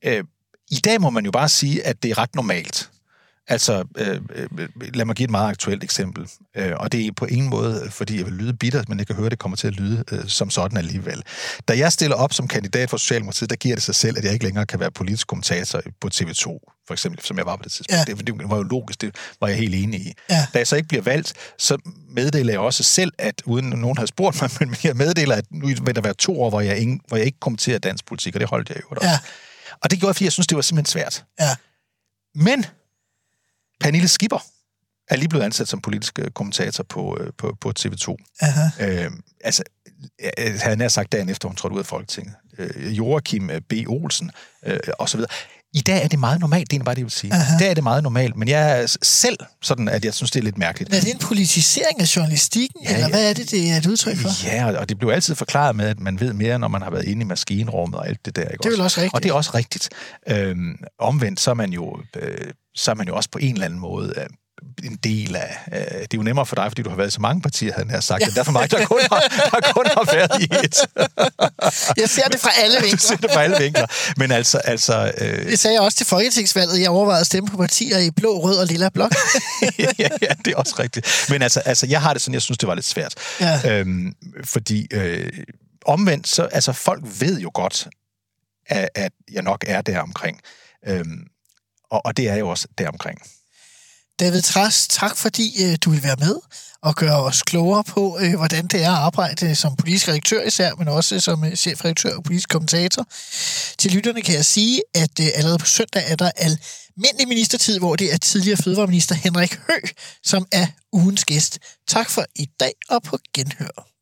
øh, I dag må man jo bare sige, at det er ret normalt. Altså, øh, øh, lad mig give et meget aktuelt eksempel. Øh, og det er på ingen måde, fordi jeg vil lyde bitter, men jeg kan høre, at det kommer til at lyde øh, som sådan alligevel. Da jeg stiller op som kandidat for Socialdemokratiet, der giver det sig selv, at jeg ikke længere kan være politisk kommentator på TV2, for eksempel, som jeg var på det tidspunkt. Ja. Det, det var jo logisk, det var jeg helt enig i. Ja. Da jeg så ikke bliver valgt, så meddeler jeg også selv, at uden nogen har spurgt mig, men jeg meddeler, at nu vil der være to år, hvor jeg, ingen, hvor jeg ikke kommenterer dansk politik, og det holdt jeg jo også. Ja. Og det gjorde jeg, fordi jeg synes, det var simpelthen svært. Ja. Men Pernille Skipper er lige blevet ansat som politisk øh, kommentator på, øh, på, på TV2. Aha. Øh, altså, øh, havde jeg nær sagt dagen efter, hun trådte ud af Folketinget. Øh, Joachim øh, B. Olsen øh, og så videre. I dag er det meget normalt, det er bare det, jeg vil sige. Aha. I dag er det meget normalt, men jeg er selv sådan, at jeg synes, det er lidt mærkeligt. Men er det en politisering af journalistikken, ja, eller ja. hvad er det, det er et udtryk for? Ja, og det blev altid forklaret med, at man ved mere, når man har været inde i maskinrummet og alt det der. Ikke Det er vel også rigtigt. Og det er også rigtigt. Øhm, omvendt, så er man jo, øh, så er man jo også på en eller anden måde øh, en del af... Øh, det er jo nemmere for dig, fordi du har været i så mange partier, havde jeg sagt. Ja. Derfor mig, der kun har, der kun har været i et. Jeg ser det fra alle vinkler. ser det på alle vinkler. Men altså... altså øh, Det sagde jeg også til Folketingsvalget. Jeg overvejede at stemme på partier i blå, rød og lilla blok. ja, ja, det er også rigtigt. Men altså, altså, jeg har det sådan, jeg synes, det var lidt svært. Ja. Øhm, fordi øh, omvendt, så altså, folk ved jo godt, at, at jeg nok er der omkring. Øhm, og, og det er jo også deromkring. David Træs, tak fordi øh, du vil være med og gøre os klogere på, øh, hvordan det er at arbejde som politisk redaktør især, men også som øh, chefredaktør og politisk kommentator. Til lytterne kan jeg sige, at øh, allerede på søndag er der almindelig ministertid, hvor det er tidligere fødevareminister Henrik Hø, som er ugens gæst. Tak for i dag og på genhør.